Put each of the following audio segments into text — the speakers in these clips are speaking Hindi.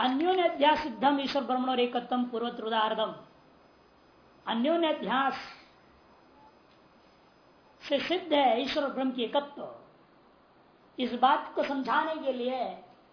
अन्योन्य अध्यास सिद्धम ईश्वर ब्रह्मण और एकत्म पूर्वत्रुदार्धम अन्योन्य अध्यास से सिद्ध है ईश्वर ब्रह्म की एकत्व। इस बात को समझाने के लिए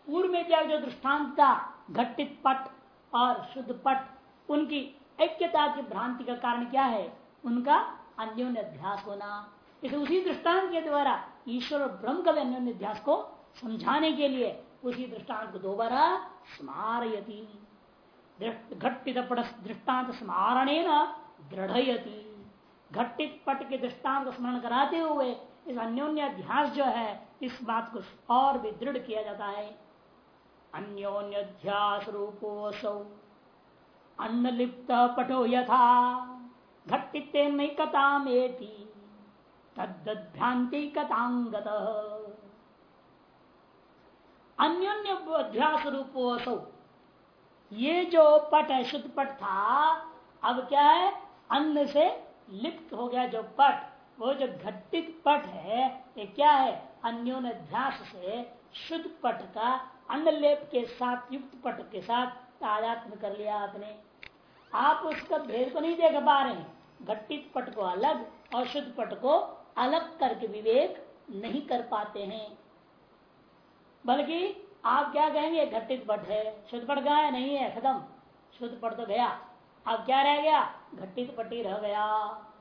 पूर्व में क्या जो दृष्टांत था घटित पट और शुद्ध पट, उनकी ऐक्यता की भ्रांति का कारण क्या है? उनका अन्योन्य अध्यास होना। इसे उसी दृष्टांत के द्वारा ईश्वर और ब्रह्म का अन्योन्य अध्यास को समझाने के लिए उसी दृष्टांत को दोबारा स्मारयती। घटित पट दृष्टांत स्मारण दृढ़यती। घटित पट के दृष्टांत को स्मरण कराते हुए इस अन्योन्य अध्यास जो है, इस बात को और भी दृढ़ किया जाता है। अन्योन्यध्यास रूपोसौ अन्न लिप्त पटो यथा। घटित नैकता मेटी तद्भ्रांति कतांगत अन्योन्य अध्यास रूपोसौ ये जो पट है, शुद्ध पट था, अब क्या है? अन्न से लिप्त हो गया जो पट, वो जो घटित पट है, ये क्या है? अन्योन अध्यास से शुद्ध पट का अन्न लेप के साथ, युक्त पट के साथ तादात्म कर लिया आपने। आप उसका भेद को नहीं देख पा रहे हैं। घटित पट को अलग और शुद्ध पट को अलग करके विवेक नहीं कर पाते हैं। बल्कि आप क्या कहेंगे, घटित पट है। शुद्ध पट गया नहीं है, खत्म। शुद्ध पट तो गया। अब क्या रह गया? घटित पट्टी रह गया।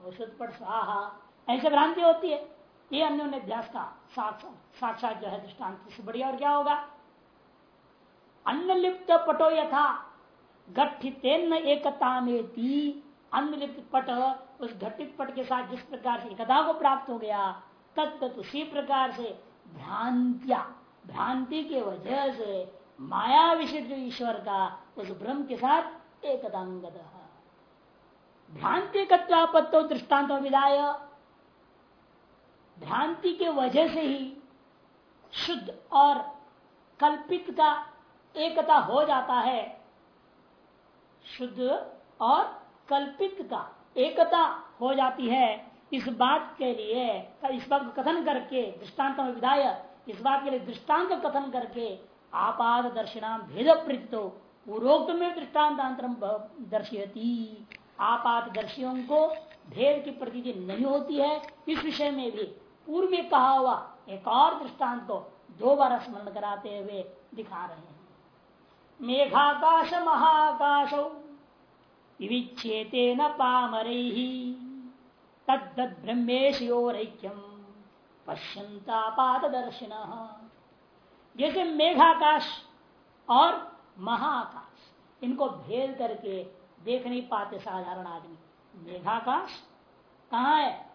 वो शुद्ध पट स्वाहा। ऐसे भ्रांति होती है। ये अन्य अध्यास का साक्षात जो है दृष्टांत। से बढ़िया और क्या होगा? अन्न लिप्त पटो यथा। गठित एकता में अन्न लिप्त पट, उस घटित पट के साथ जिस प्रकार से एकता को प्राप्त हो गया तत्त उसी प्रकार से भ्रांतिया। भ्रांति के वजह से माया विशिष्ट ईश्वर का उस ब्रह्म के साथ एकतांगत भ्रांति कत्वापत्तो दृष्टांत विदाय। भ्रांति के वजह से ही शुद्ध और कल्पित का एकता हो जाता है। शुद्ध और कल्पित का एकता हो जाती है। इस बात के लिए, इस बात कथन करके दृष्टांत में विदाय इस बात के लिए दृष्टांत कथन करके आपाद दर्शनाम भेद प्रतीतो पूर्वोक्त में दृष्टान्तांतरम दर्शयती। आपात दर्शियों को भेद की प्रती नहीं होती है। इस विषय में भी पूर्व में कहा हुआ एक और दृष्टांत को दो बार स्मरण कराते हुए दिखा रहे हैं। मेघाकाश महाकाश विच्छेते न पामर तद ब्रह्मेशोरैक्यम पश्यंतापात दर्शन जैसे मेघाकाश और महाकाश, इनको भेद करके देख नहीं पाते साधारण आदमी। मेघाकाश कहा है?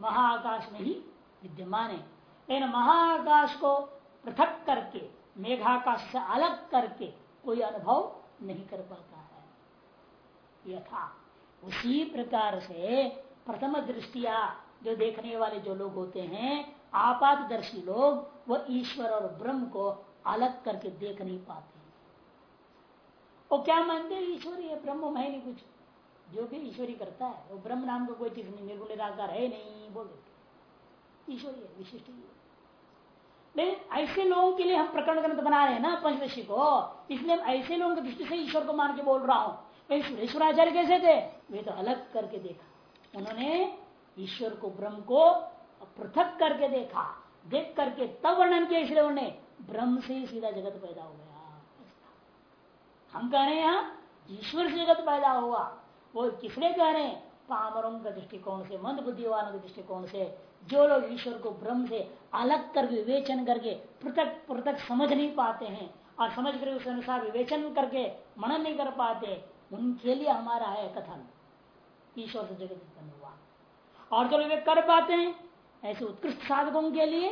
महाकाश में ही विद्यमान है। लेकिन महाकाश को पृथक करके, मेघाकाश से अलग करके कोई अनुभव नहीं कर पाता है। यथा, उसी प्रकार से प्रथम दृष्टिया जो देखने वाले जो लोग होते हैं आपातदर्शी लोग, वो ईश्वर और ब्रह्म को अलग करके देख नहीं पाते। वो क्या मानते हैं ईश्वरी? है ब्रह्म है नहीं कुछ। जो भी ईश्वरी करता है, वो ब्रह्म नाम का को कोई चीज़ नहीं, निर्गुण निराकार है नहीं, बोल। देते ईश्वरी है, विशिष्ट ही लेकिन ऐसे लोगों के लिए हम प्रकरण ग्रंथ बना रहे हैं ना, पंचदशी को, इसलिए ऐसे लोगों की दृष्टि से ईश्वर को मान के बोल रहा हूँ। सुरेश्वराचार्य कैसे थे? वे तो अलग करके देखा। उन्होंने ईश्वर को ब्रह्म को पृथक करके देखा, देख करके तब वर्णन किया इसलिए उन्हें ब्रह्म से ही सीधा जगत पैदा हो गया। हम कह रहे हैं, ईश्वर से जगत पैदा हुआ। वो किसने कह रहे हैं? पामरों के दृष्टिकोण से, मंद बुद्धि वालों के दृष्टिकोण से, जो लोग ईश्वर को ब्रह्म से अलग कर विवेचन करके पृथक पृथक समझ नहीं पाते हैं, और समझ कर उस अनुसार विवेचन करके मनन नहीं कर पाते, उनके लिए हमारा है कथन। ईश्वर से जगत उत्पन्न हुआ। और जो विवेक कर पाते हैं। ऐसे उत्कृष्ट साधकों के लिए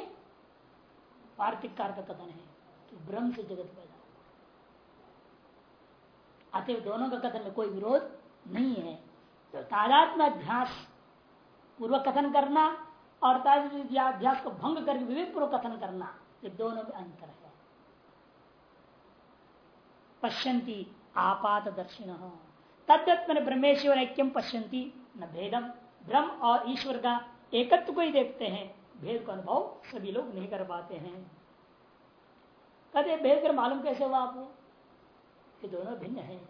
पार्थिक कार का कथन है कि ब्रह्म से जगत पैदा अतः दोनों का कथन में कोई विरोध नहीं है। तो तादात्म अध्यास पूर्व कथन करना और अध्यास को भंग करके विवेक पूर्व कथन करना, ये दोनों में अंतर है। पश्यंती आपात दर्शिन तद्वत ब्रह्मेश्वर ऐक्यम पश्यंती न भेदम। ब्रह्म और ईश्वर का एकत्व को ही देखते हैं। भेद का अनुभव सभी लोग नहीं कर पाते हैं। कहते भेद कर मालूम कैसे हुआ आपको? ये दोनों भिन्न है।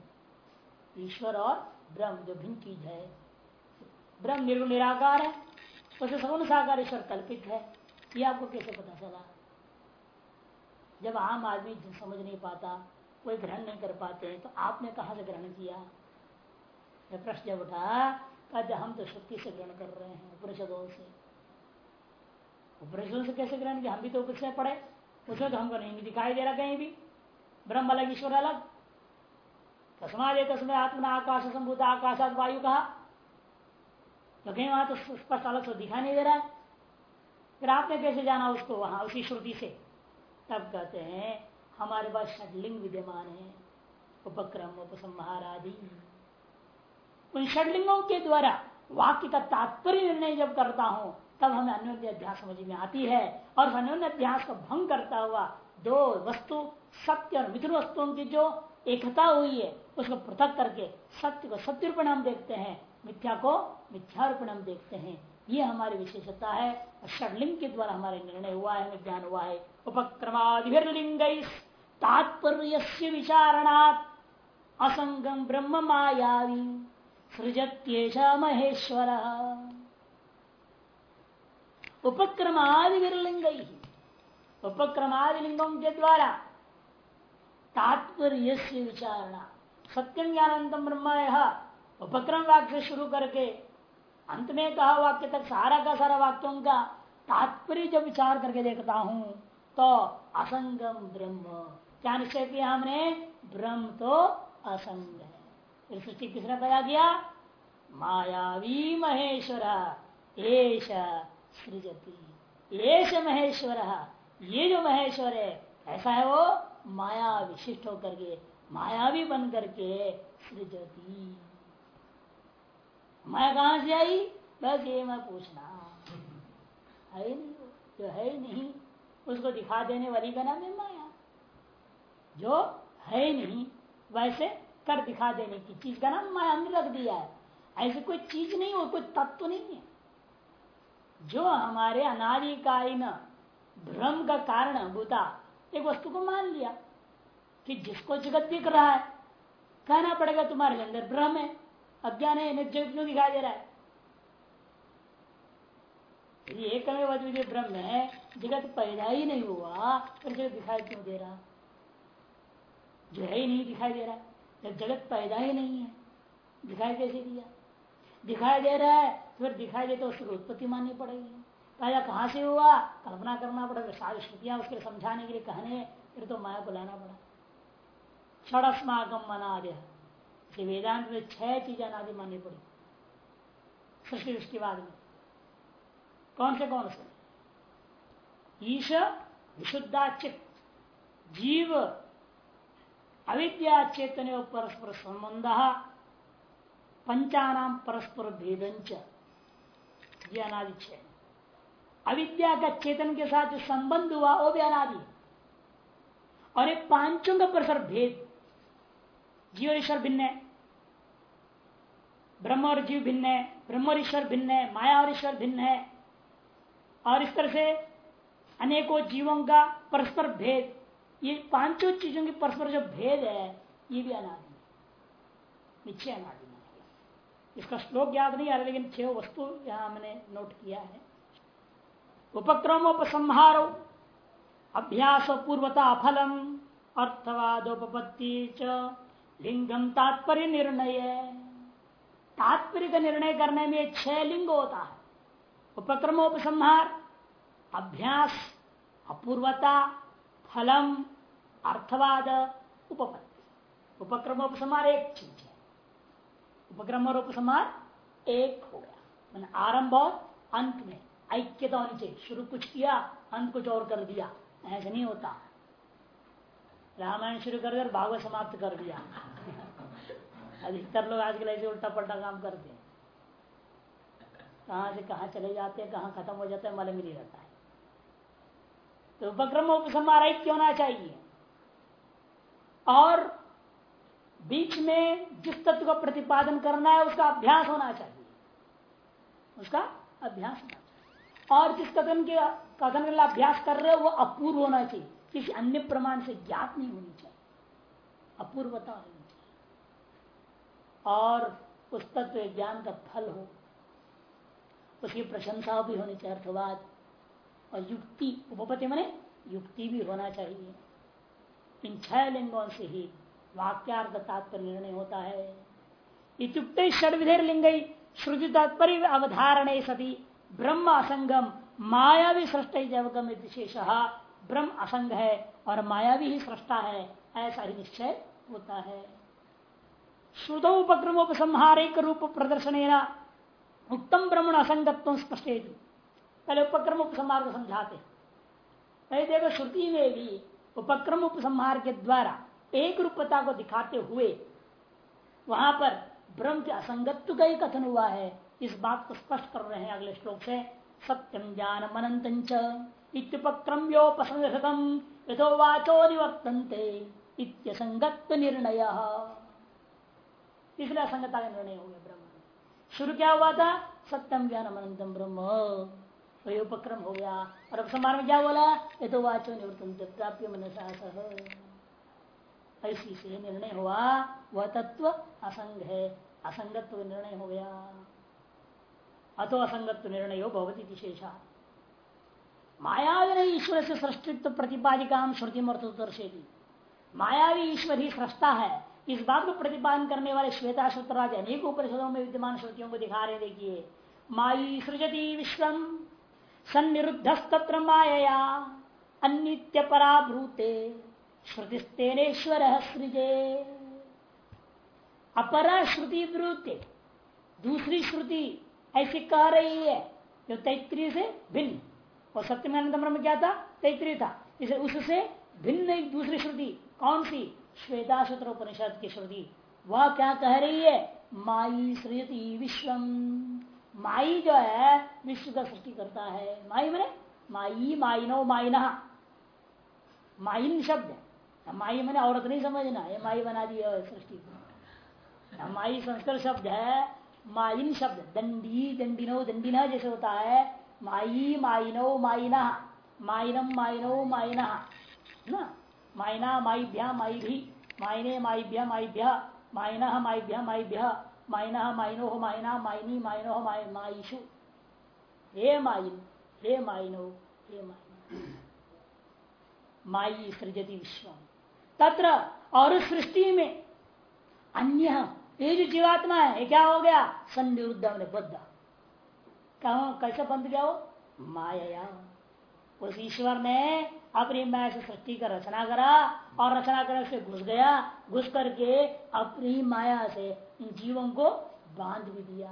ईश्वर और ब्रह्म, जो भिन्न चीज़ है। ब्रह्म निर्गुण निराकार है, उसे सगुण साकार ईश्वर कल्पित है। ये आपको कैसे पता चला? जब आम आदमी समझ नहीं पाता, कोई ग्रहण नहीं कर पाते तो आपने कहा से ग्रहण किया? प्रश्न जब उठा कहते हम तो शक्ति से ग्रहण कर रहे हैं, उपनिषदों से। उपनिषदों से कैसे ग्रहण किया? हम भी तो उपनिषद पढ़े। उसमें तो हमको नहीं दिखाई दे रहा कहीं भी। ब्रह्म अलग, ईश्वर अलग। तस्माद तस्में आत्मा आकाश संभूत आकाशात वायु कहा। तो कहीं वहाँ तो स्पष्ट अलग से दिखाई नहीं दे रहा है। फिर आपने कैसे जाना उसको वहाँ, उसी श्रुति से? तब कहते हैं, हमारे पास षडलिंग विद्यमान है। उपक्रम उपसंहार आदि उन षडलिंगों के द्वारा वाक्य का तात्पर्य निर्णय जब करता हूँ, तब हमें अन्योन्य अध्यास समझ में आती है और अन्योन्य अध्यास का भंग करता हुआ दो वस्तु, सत्य और मिथुन वस्तुओं की जो एकता हुई है, उसको पृथक करके सत्य को सत्य रूप हम देखते हैं, मिथ्या को मिथ्या रूप हम देखते हैं। ये हमारी विशेषता है और षडलिंग के द्वारा हमारे निर्णय हुआ है ज्ञान हुआ है। उपक्रमादिर्लिंग तात्पर्य विचारणात् असंगम ब्रह्म मायावी। सृजत्येश महेश्वर उपक्रमादि विरलिंग उपक्रमादि लिंगों के द्वारा तात्पर्य विचारणा। सत्यम ज्ञानंतम ब्रह्म उपक्रम वाक्य शुरू करके अंत में कहा वाक्य तक सारा का सारा वाक्यों का तात्पर्य जब विचार करके देखता हूँ तो असंगम ब्रह्म। क्या निश्चय किया हमने? ब्रह्म तो असंग है। सृष्टि किसने पैदा किया? मायावी महेश्वर। एश सृजती। एश महेश्वर। ये जो महेश्वर है, ऐसा है वो माया विशिष्ट होकर के, मायावी बन करके सृजती। माया कहाँ से आई? बस ये मैं पूछना। है नहीं जो है नहीं, उसको दिखा देने वाली का नाम है माया। जो है नहीं, वैसे कर दिखा देने की चीज़। का नाम माया हमने रख दिया है। ऐसी कोई चीज़ नहीं हो कोई तत्व तो नहीं है। जो हमारे अनादिकालीन भ्रम का कारण भूता, एक वस्तु को मान लिया कि जिसको जगत दिख रहा है, कहना पड़ेगा तुम्हारे अंदर भ्रम है, अज्ञान है जगत क्यों दिखाई दे रहा है? एक में ब्रह्म है, जगत पैदा ही नहीं हुआ फिर जगत दिखाई क्यों दे रहा? जो है ही नहीं दिखाई दे रहा। जब जगत पैदा ही नहीं है। दिखाई कैसे दिया? दिखाई दे रहा है फिर दिखाई दे तो उसकी उत्पत्ति माननी पड़ेगी। पैदा कहाँ से हुआ? कल्पना करना पड़ेगा, सारी श्रुतियाँ उसके समझाने के लिए कहने, फिर तो माया को लाना पड़ा। षडस्मागम मना दे वेदांत में छह चीज़ें अनादि माननी पड़ी। सृष्टि उसके बाद में। कौन से कौन से? ईश विशुद्धा चित्त जीव अविद्या चेतन परस्पर संबंध पंचानाम परस्पर भेदंच। ये अनादि छे। अविद्या का चेतन के साथ जो संबंध हुआ, वो भी अनादि। और एक पाँचों का परस्पर भेद। जीव ईश्वर भिन्न है। ब्रह्म और जीव भिन्न है। ब्रह्म और ईश्वर भिन्न है। माया और ईश्वर भिन्न है। और इस तरह से अनेकों जीवों का परस्पर भेद। ये पाँचों चीज़ों के परस्पर जो भेद है, ये भी अनादि निश्चय अनादि इसका श्लोक याद नहीं आ रहा, लेकिन छह वस्तु यहाँ मैंने नोट किया है। उपक्रमोपसंहारो अभ्यास पूर्वता फलम अर्थवादोपत्ति लिंगम तात्पर्य निर्णय। तात्पर्य का निर्णय करने में छह लिंग होता है। उपक्रमोपसंहार, अभ्यास, अपूर्वता, फलम अर्थवाद उपपत्ति। उपक्रमोपसंहार एक चीज़ है उपक्रम और उपसंहार एक हो गया। मैंने आरंभ और अंत में ऐक्यता होनी चाहिए शुरू कुछ किया, अंत कुछ और कर दिया। ऐसा नहीं होता। रामायण शुरू कर दिया भागवत समाप्त कर दिया। अधिकतर लोग आजकल ऐसे उल्टा पल्टा काम करते हैं। कहा से कहा चले जाते हैं, कहा खत्म हो जाता है, मालूम ही नहीं रहता है। तो उपक्रम उपसंहार ऐक्य होना चाहिए। और बीच में जिस तत्व का प्रतिपादन करना है, उसका अभ्यास होना चाहिए। उसका अभ्यास होना चाहिए। और जिस कथन के कथन के अभ्यास कर रहे हो, वो अपूर्व होना चाहिए। किसी अन्य प्रमाण से ज्ञात नहीं होनी चाहिए। अपूर्वता होनी चाहिए। और उस तत्व ज्ञान का फल हो। उसकी प्रशंसा भी होनी चाहिए, अर्थवाद और युक्ति। उपपति मने, युक्ति भी होना चाहिए। इन छह लिंगों से ही वाक्यार्थ तात्पर्य निर्णय होता है। इतुक्त षडविधेर लिंग श्रुति तात्पर्य अवधारण सती ब्रह्म असंगम माया भी सृष्ट जैवगम विशेष ब्रह्म असंग है और माया भी ही सृष्टा है, ऐसा ही निश्चय होता है। श्रुत उपक्रम उपसंहार रूप प्रदर्शन उत्तम ब्रह्मण असंगत्व स्पष्ट पहले उपक्रम उपसंहार को समझाते देखो श्रुति में भी उपक्रम उपसंहार के द्वारा एक रूपता को दिखाते हुए वहाँ पर ब्रह्म के असंगत्व का ही कथन हुआ है। इस बात को स्पष्ट कर रहे हैं अगले श्लोक से। सत्यम ज्ञान अनंत इत्युपक्रम्योपसंहृतम यथो वाचो निवर्तनते। इत्यसंगत्व निर्णय। इसलिए असंगता का निर्णय हो गया ब्रह्म। शुरू क्या हुआ था? सत्यम ज्ञान अनंतम ब्रह्म। वही उपक्रम हो गया। और अब समार में क्या बोला? ये तो वाचो निवर्तन प्राप्य मनसा ऐसी से निर्णय हुआ, वह तत्व असंग है। असंगत्व निर्णय हो गया। अतो असंगत्व निर्णय हो भवती विशेषा मायावी ईश्वर से सृष्टित्व प्रतिपादिका श्रुति दर्शेगी मायावी ईश्वर ही सृष्टा है। इस बात को प्रतिपादन करने वाले श्वेता श्रुतराज अनेक उपनिषदों में विद्यमान श्रुतियों को दिखा रहे देखिए। माई सृजती विश्वम। सन्निरुद्धस्तत्र माया अन्नित्य पराभूते श्रुतिस्तेनेश्वर सृजे। अपरा श्रुति ब्रूते दूसरी श्रुति ऐसी कह रही है, जो तैतृय से भिन्न। और सत्यमानंद ब्रह्म क्या था? तैतृय था। इसे उससे भिन्न एक दूसरी श्रुति, कौन सी? श्वेताशुत्र उपनिषद की श्रुति। वह क्या कह रही है? माई सृजती विश्वम। माई जो है विश्व का सृष्टि करता है। माई मैंने माई, माइनो, माइना। माइन शब्द माई मैंने औरत नहीं समझना, ये माई बना दी सृष्टि माई संस्कृत शब्द है, माइन शब्द दंडी, दंडिनो, दंडिना जैसे होता है। माई, माइनो, माइना। माइनम, माइनो, माइना। ना? माइना माईभ्या माई भी माइने माईभ्या माईभ्या माइना माईभ्या माईभ्या माइना, माइनो हो, माइना, माइनी, माइनो हो माइशु। हे माइन, हे माइनो हे माइनो। माई सृजति विश्व तत्र और सृष्टि में अन्य ये जो जीवात्मा है, ये क्या हो गया? संनिरुद्ध बद्ध। कहा, कैसे बंद गया वो? माया। उस ईश्वर ने अपनी माया से सृष्टि का रचना करा और रचना कर से घुस गया, घुस करके अपनी माया से इन जीवों को बाँध भी दिया,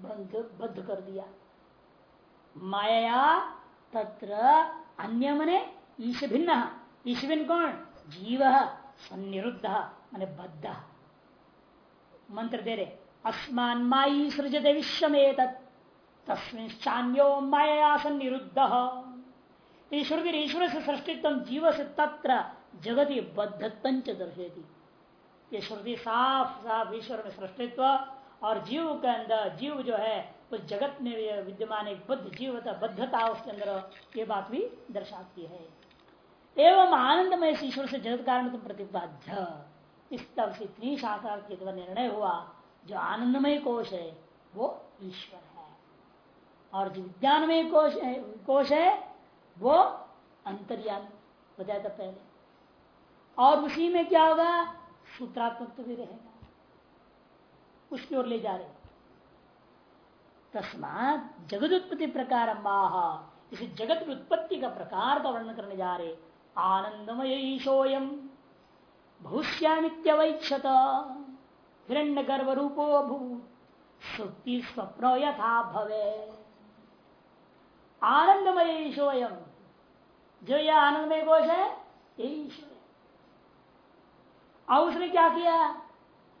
बंध, बद्ध कर दिया। माया तत्र अन्य मने ईश भिन्न ईश भिन्न कौन? जीव, सन्निरुद्ध, मैंने बद्ध। मंत्र दे रहे, अस्मान माई सृजते विश्वमेत तस्मिन्यो माया सन्निरुद्ध। ईश्वर ईश्वर से सृष्टित्व जीव से तत्र जगति बद्धत्व दर्शेती ये श्रुति साफ़ साफ़ ईश्वर में सृष्टित्व और जीव के अंदर, जीव जो है, उस जगत में विद्यमान एक बुद्ध जीव बद्धता उसके अंदर ये बात भी दर्शाती है। एवं आनंदमय ईश्वर से जगत कारण तुम प्रतिपाद्य। इस तरह से इतनी शाखा के निर्णय हुआ, जो आनंदमय कोश है, वो ईश्वर है। और जो विज्ञानमय कोश है कोश है, वो अंतर्यान बताया था पहले। और उसी में क्या होगा? सूत्रात्मक तो भी रहेगा। उसकी ओर ले जा रहे तस्मात जगत उत्पत्ति प्रकार माह इसे जगत उत्पत्ति का प्रकार का वर्णन करने जा रहे आनंदमय ईशोयम। भूष्यामित्यवैक्षत हिरण्य गर्भ रूपो भूत सुक्ति स्वप्न यथा भवे आनंदमय ईशोयम। जो यह आनंदमय कोश है, ये ईश्वर उसने क्या किया?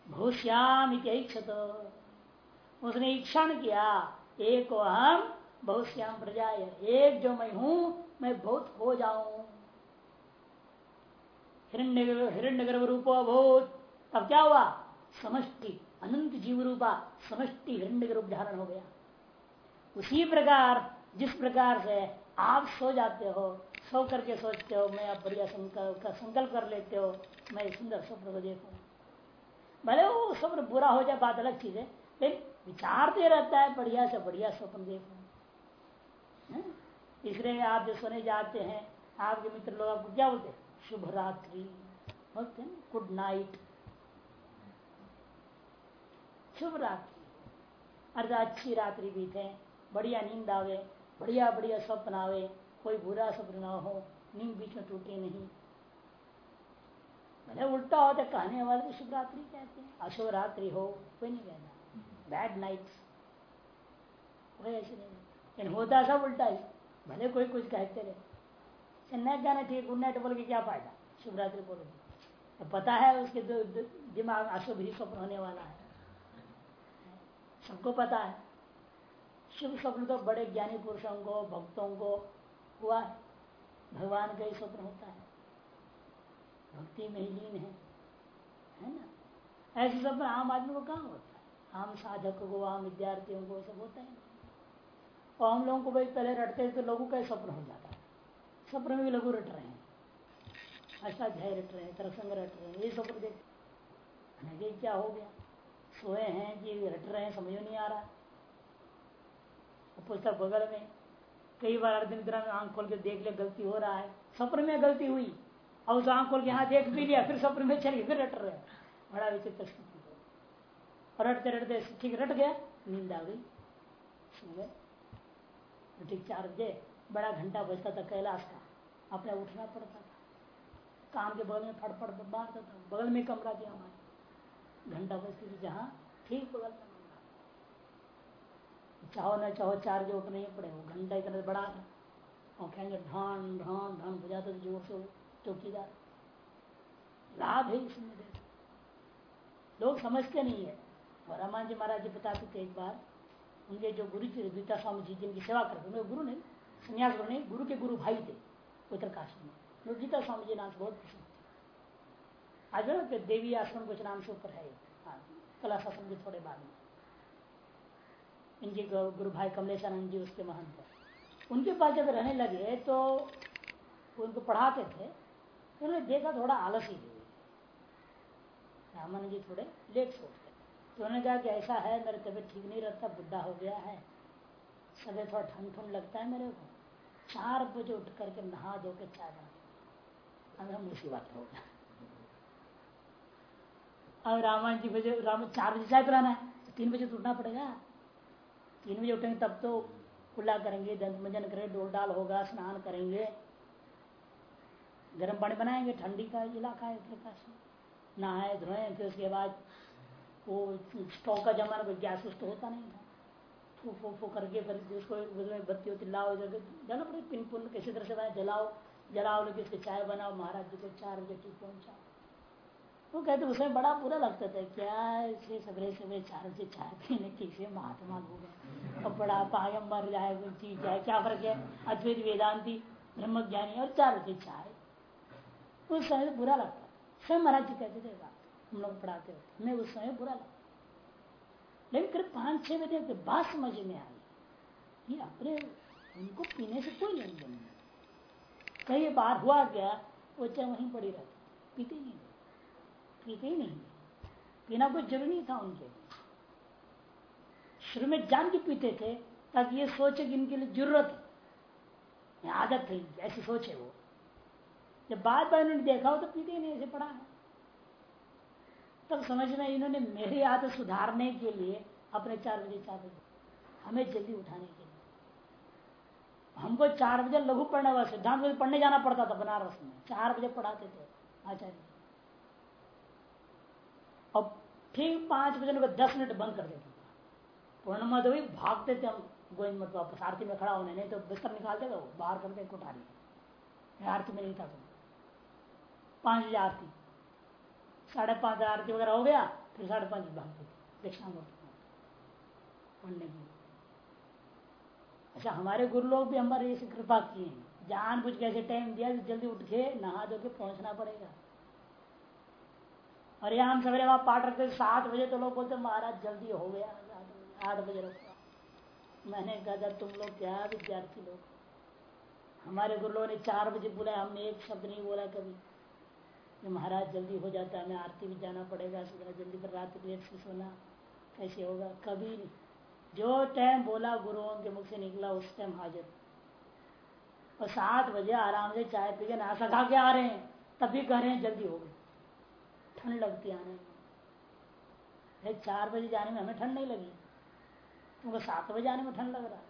भूश्याम इच्छत उसने इक्षण किया, एक हम बहुश्याम प्रजा एक जो मैं हूँ, मैं बहुत हो जाऊँ। हिरण्य हिरण्य रूप भूत तब क्या हुआ? समष्टि, अनंत जीव रूपा समष्टि हिरण्य रूप धारण हो गया। उसी प्रकार, जिस प्रकार से आप सो जाते हो, सो करके सोचते हो, मैं अब बढ़िया संकल्प कर लेते हो मैं सुंदर स्वप्न को देखू। भले वो स्वप्न बुरा हो जाए, बात अलग चीज़ है, लेकिन विचारते रहता है, बढ़िया से बढ़िया स्वप्न देखो। इसलिए आप जो सोने जाते हैं, आपके मित्र लोग आपको क्या बोलते शुभ रात्रि। बोलते हैं गुड नाइट शुभ रात्रि। अर्थात अच्छी रात्रि बीते बढ़िया नींद आवे बढ़िया बढ़िया स्वप्न आवे, कोई बुरा स्वप्न ना हो, नींद बीच में टूटे नहीं। भले उल्टा हो तो कहने वाले तो शुभ रात्रि कहते हैं। अशुभ रात्रि हो, कोई नहीं कहना बैड नाइट्स कोई ऐसे नहीं लेकिन होता सब उल्टा ही। भले कोई कुछ कहते रहे। चन्ना कहना ठीक गुड नाइट बोल के क्या फ़ायदा? शुभ रात्रि बोलोगे। तो पता है उसके दिमाग अशुभ ही स्वप्न होने वाला है। सबको पता है। शुभ स्वप्न तो बड़े ज्ञानी पुरुषों को, भक्तों को हुआ है। भगवान का ही स्वप्न होता है। भक्ति में ही लीन है। है ना? ऐसे स्वप्न आम आदमी को कहाँ होता है? आम साधक को, आम विद्यार्थियों को सब होता है और हम लोगों को भाई पहले रटते तो लोगों का स्वप्न हो जाता है। स्वप्न में भी लघु रट रहे हैं। अष्टाध्याय रट रहे हैं, तरसंग रट रहे हैं, ये स्वप्न देख। क्या हो गया? सोए हैं कि रट रहे हैं, समझ नहीं आ रहा। पुस्तक बगल में कई बार अर्ध निद्रा में आँख खोल के देख ले, गलती हो रहा है। स्वप्न में गलती हुई। और उस आँख खोल के यहाँ देख भी लिया फिर स्वप्न में चलिए, फिर रट रहे बड़ा विचित्र स्थिति और रटते रटते ठीक रट गया, नींद आ गई। गए। ठीक चार बजे, बड़ा घंटा बजता था कैलाश का। अपने उठना पड़ता था। काम के बगल में फटफट मारता था। बगल में कमरा दिया हमारे। घंटा बजती थी जहाँ ठीक बगल में चाहो ना चाहो चार बजे उठना ही पड़े, वो घंटा इतना बड़ा था। और कहेंगे ढान ढान ढान बजाते थे ज़ोर से चौकीदार लाभ है इसमें लोग समझते नहीं है। और हनुमान जी महाराज जी बताते थे एक बार उनके जो गुरु थे गीता स्वामी जी जिनकी सेवा करते उनके गुरु ने संन्यास गुरु ने गुरु के गुरु भाई थे उत्तरकाशी में। गीता स्वामी जी नाम से बहुत प्रसिद्ध आज देवी आश्रम कुछ नाम से ऊपर है हाँ, कला शासन के थोड़े बाद में। इनके गुरु भाई कमलेशानंद जी उसके महंत। उनके पास जब रहने लगे तो उनको पढ़ाते थे तो उन्होंने देखा थोड़ा आलस ही रामन जी थोड़े लेट सोचते तो उन्होंने कहा कि ऐसा है, मेरे तबीयत ठीक नहीं रहता, बुढ़ा हो गया है। सभी थोड़ा ठंड ठंड लगता है मेरे को। चार बजे उठ करके नहा धो के चाय बना अब हो गया। अब रामायण जी बजे राम चार बजे चाय पिलाना है तो तीन बजे तो उठना पड़ेगा। तीन बजे उठेंगे तब तो कुल्ला करेंगे, दंत मंजन करेंगे डोल डाल होगा, स्नान करेंगे। गर्म पानी बनाएँगे, ठंडी का इलाका है प्रकाश नहाए, धोए, फिर उसके बाद वो स्टोव का जमाना कोई गैस उस तो होता नहीं था। फू फू फू करके फिर उसको उसमें बत्ती होती, लाओ इधर जाना पड़े पिन पुन किसी तरह से बनाए जलाओ जलाओ, लेके उसके चाय बनाओ, महाराज जी को चार बजे ठीक पहुंचाओ। वो कहते, उसमें बड़ा बुरा लगता था, क्या ऐसे सवेरे सवेरे चार बजे चाय पीने कैसे महात्मा लोग अब बड़ा पाए मर जाए, कोई चीज़ जाए, क्या फ़र्क है? अद्वैत वेदांति ब्रह्म ज्ञानी और चार बजे चाय उस समय बुरा लगता। स्वयं महाराज जी कहते थे बात हम लोग पढ़ाते होते हमें उस समय बुरा लगता। लेकिन करीब पाँच छह बजे के बाद समझ में आई। ये अपने, उनको पीने से कोई लेन देन नहीं। कई बार हुआ गया वो चाहे वहीं पड़ी रहती पीते नहीं। पीते ही नहीं। पीना कोई ज़रूरी था उनके लिए। शुरू में जान के पीते थे, ताकि ये सोचे कि इनके लिए ज़रूरत है। आदत है ऐसी सोचे वो। जब बाद बार इन्होंने देखा हो तो पीते नहीं, ऐसे पड़ा है। तब समझ में इन्होंने मेरी आदत सुधारने के लिए अपने चार बजे चार बजे, हमें जल्दी उठाने के लिए। हमको चार बजे लघु पढ़ने वाला सिद्धांत पढ़ने जाना पड़ता था बनारस में। चार बजे पढ़ाते थे आचार्य। अब ठीक पाँच बजे को दस मिनट बंद कर देते पूर्णिमा तो भी भागते थे हम, गोविंद मत वापस, आरती में खड़ा होने, नहीं तो बिस्तर निकालते थे, बाहर करते कोठारी। आरती में नहीं था तुम पाँच आरती साढ़े पाँच आरती वगैरह हो गया, फिर साढ़े पाँच भागते थे। दक्षिणामूर्ति अच्छा हमारे गुरु लोग भी हमारे ऐसी कृपा किए हैं। जान बुझ के ऐसे टाइम दिया जल्दी उठ के, नहा धो के पहुँचना पड़ेगा। और यहाँ हम सवेरे वहाँ पाठ रखते सात बजे तो लोग बोलते, महाराज, जल्दी हो गया आठ बजे रखा। मैंने कहा था तुम लोग क्या विद्यार्थी लोग? हमारे गुरु लोगों ने चार बजे बोला हमने एक शब्द नहीं बोला कभी। कि महाराज जल्दी हो जाता है मैं आरती में जाना पड़ेगा जल्दी पर रात लेट से सोना कैसे होगा? कभी नहीं। जो टाइम बोला गुरुओं के मुख से निकला, उस टाइम हाजिर। और सात बजे आराम से चाय पी के नाशा खा के आ रहे हैं, तब भी कह रहे हैं, जल्दी हो गई ठंड लगती आने में। चार बजे जाने में हमें ठंड नहीं लगी। तुमको सात बजे आने में ठंड लग रहा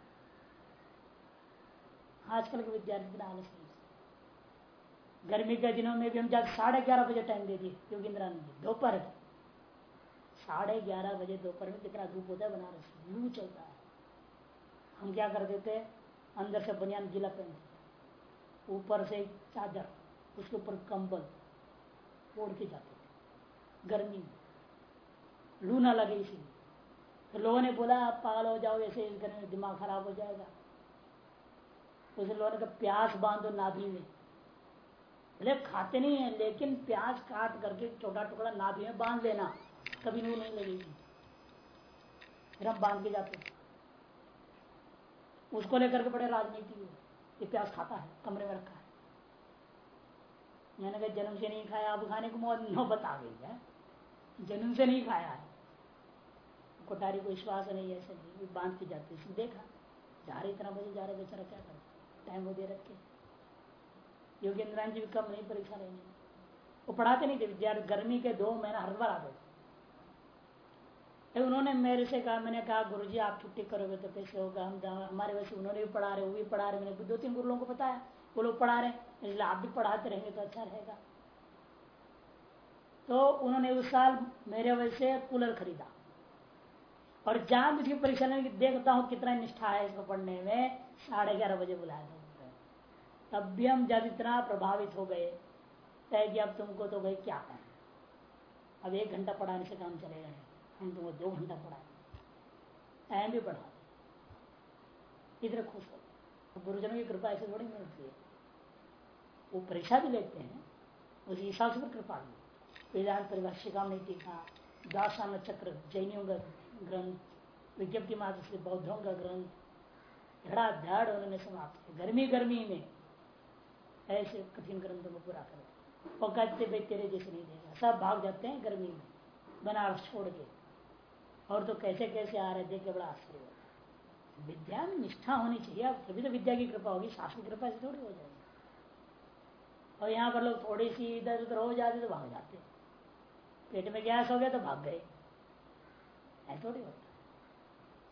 आजकल के विद्यार्थी आलस नहीं गर्मी के दिनों में भी हम जाकर साढ़े ग्यारह बजे टाइम दे दिए योगी इंदिरा जी, दोपहर साढ़े ग्यारह बजे दोपहर में कितना धूप होता है बनारस लू चलता है। हम क्या कर देते अंदर से बनियान गीला पहनते ऊपर से चादर, उसके ऊपर कंबल ओढ़ के जाते थे गर्मी में। लू ना लगे इसीलिए तो लोगों ने बोला, आप पागल हो जाओ, ऐसे इस गर्मी में दिमाग खराब हो जाएगा। उस लोगों ने कहा, प्यास बांधो नाभि में। बोले, खाते नहीं है, लेकिन प्याज काट करके छोटा टुकड़ा नाभि में बाँध लेना। कभी नू नहीं लगेगी। फिर हम बाँध के जाते उसको लेकर के बड़े राजनीति ये प्याज खाता है, कमरे में रखा है। मैंने कहा, जन्म से नहीं खाया, अब खाने को मौत नौबत आ गई, है? जन्म से नहीं खाया है। कोटारी को विश्वास नहीं ऐसे नहीं बाँध के जाते देखा, जा रहे इतना बजे, जा रहे बेचारा क्या करते टाइम वो दे रखे योगेंद्रान जी भी कम नहीं परीक्षा लेंगे वो पढ़ाते नहीं थे विद्यार्थी, गर्मी के दो महीना हर बार आते थे। उन्होंने मेरे से कहा, मैंने कहा गुरु जी आप छुट्टी करोगे तो कैसे होगा, हम हमारे वैसे उन्होंने भी पढ़ा रहे, वो भी पढ़ा रहे, मैंने दो तीन गुरु लोगों को बताया, वो लोग पढ़ा रहे इसलिए आप भी पढ़ाते रहेंगे तो अच्छा रहेगा। तो उन्होंने उस साल मेरे वजह से कूलर खरीदा। और जान बुझ की परीक्षा देखता हूँ कितना निष्ठा है इसको पढ़ने में, साढ़े ग्यारह बजे बुलाया तब भी हम जब इतना प्रभावित हो गए तय कि अब तुमको तो भाई क्या कहें अब एक घंटा पढ़ाने से काम चलेगा हम तुमको दो घंटा पढ़ाए ऐम भी पढ़ा इधर खुश हो गुरुजनों की कृपा ऐसे थोड़ी मिलती है। वो परीक्षा भी लेते हैं, उस हिसाब से कृपा भी वेदांत परिभाषिका में टीका दासान चक्र जैनियों का ग्रंथ, विज्ञप्ति मात्र से बौद्धों का ग्रंथ, धड़ाधड़ उन्होंने समाप्त गर्मी गर्मी में ऐसे कठिन ग्रंथों को पूरा करो। और कहते भाई, तेरे जैसे नहीं देगा। सब भाग जाते हैं गर्मी में, बनारस छोड़ के। और तो कैसे कैसे आ रहे देख के बड़ा आश्चर्य होता विद्या में निष्ठा होनी चाहिए। अब तभी तो विद्या की कृपा होगी, शास्त्र की कृपा से थोड़ी हो जाएगी। और यहाँ पर लोग थोड़ी सी इधर उधर हो जाते तो भाग जाते। पेट में गैस हो गया तो भाग गए। थोड़ी होता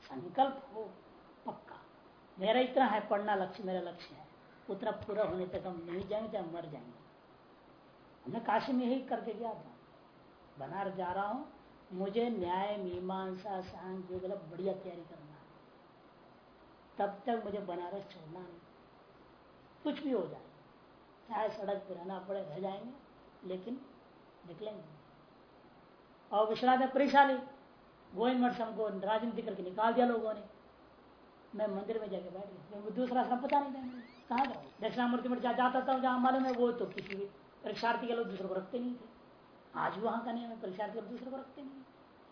संकल्प हो, पक्का। मेरा इतना है, पढ़ना लक्ष्य मेरा लक्ष्य है। उतना पूरा होने तक हम नहीं जाएँगे, हम मर जाएँगे। हमने काशी में ही करके गया था। बनारस जा रहा हूँ, मुझे न्याय, मीमांसा, सांग मतलब बढ़िया तैयारी करना है। तब तक मुझे बनारस छोड़ना नहीं। कुछ भी हो जाए, चाहे सड़क पर रहना पड़े रह जाएँगे, लेकिन निकलेंगे। और विश्वनाथ ने परीक्षा ली गोविंद मठ हमको राजनीति करके निकाल दिया लोगों ने। मैं मंदिर में जाके बैठ गया। दूसरा आश्रम पता नहीं था। कहाँ जाओ दक्षिणामूर्ति मठ जा, जाता था जहाँ मालूम है वो तो किसी भी परीक्षार्थी के लोग दूसरे को रखते नहीं थे। आज भी वहाँ का नहीं है परीक्षार्थी लोग दूसरे को रखते नहीं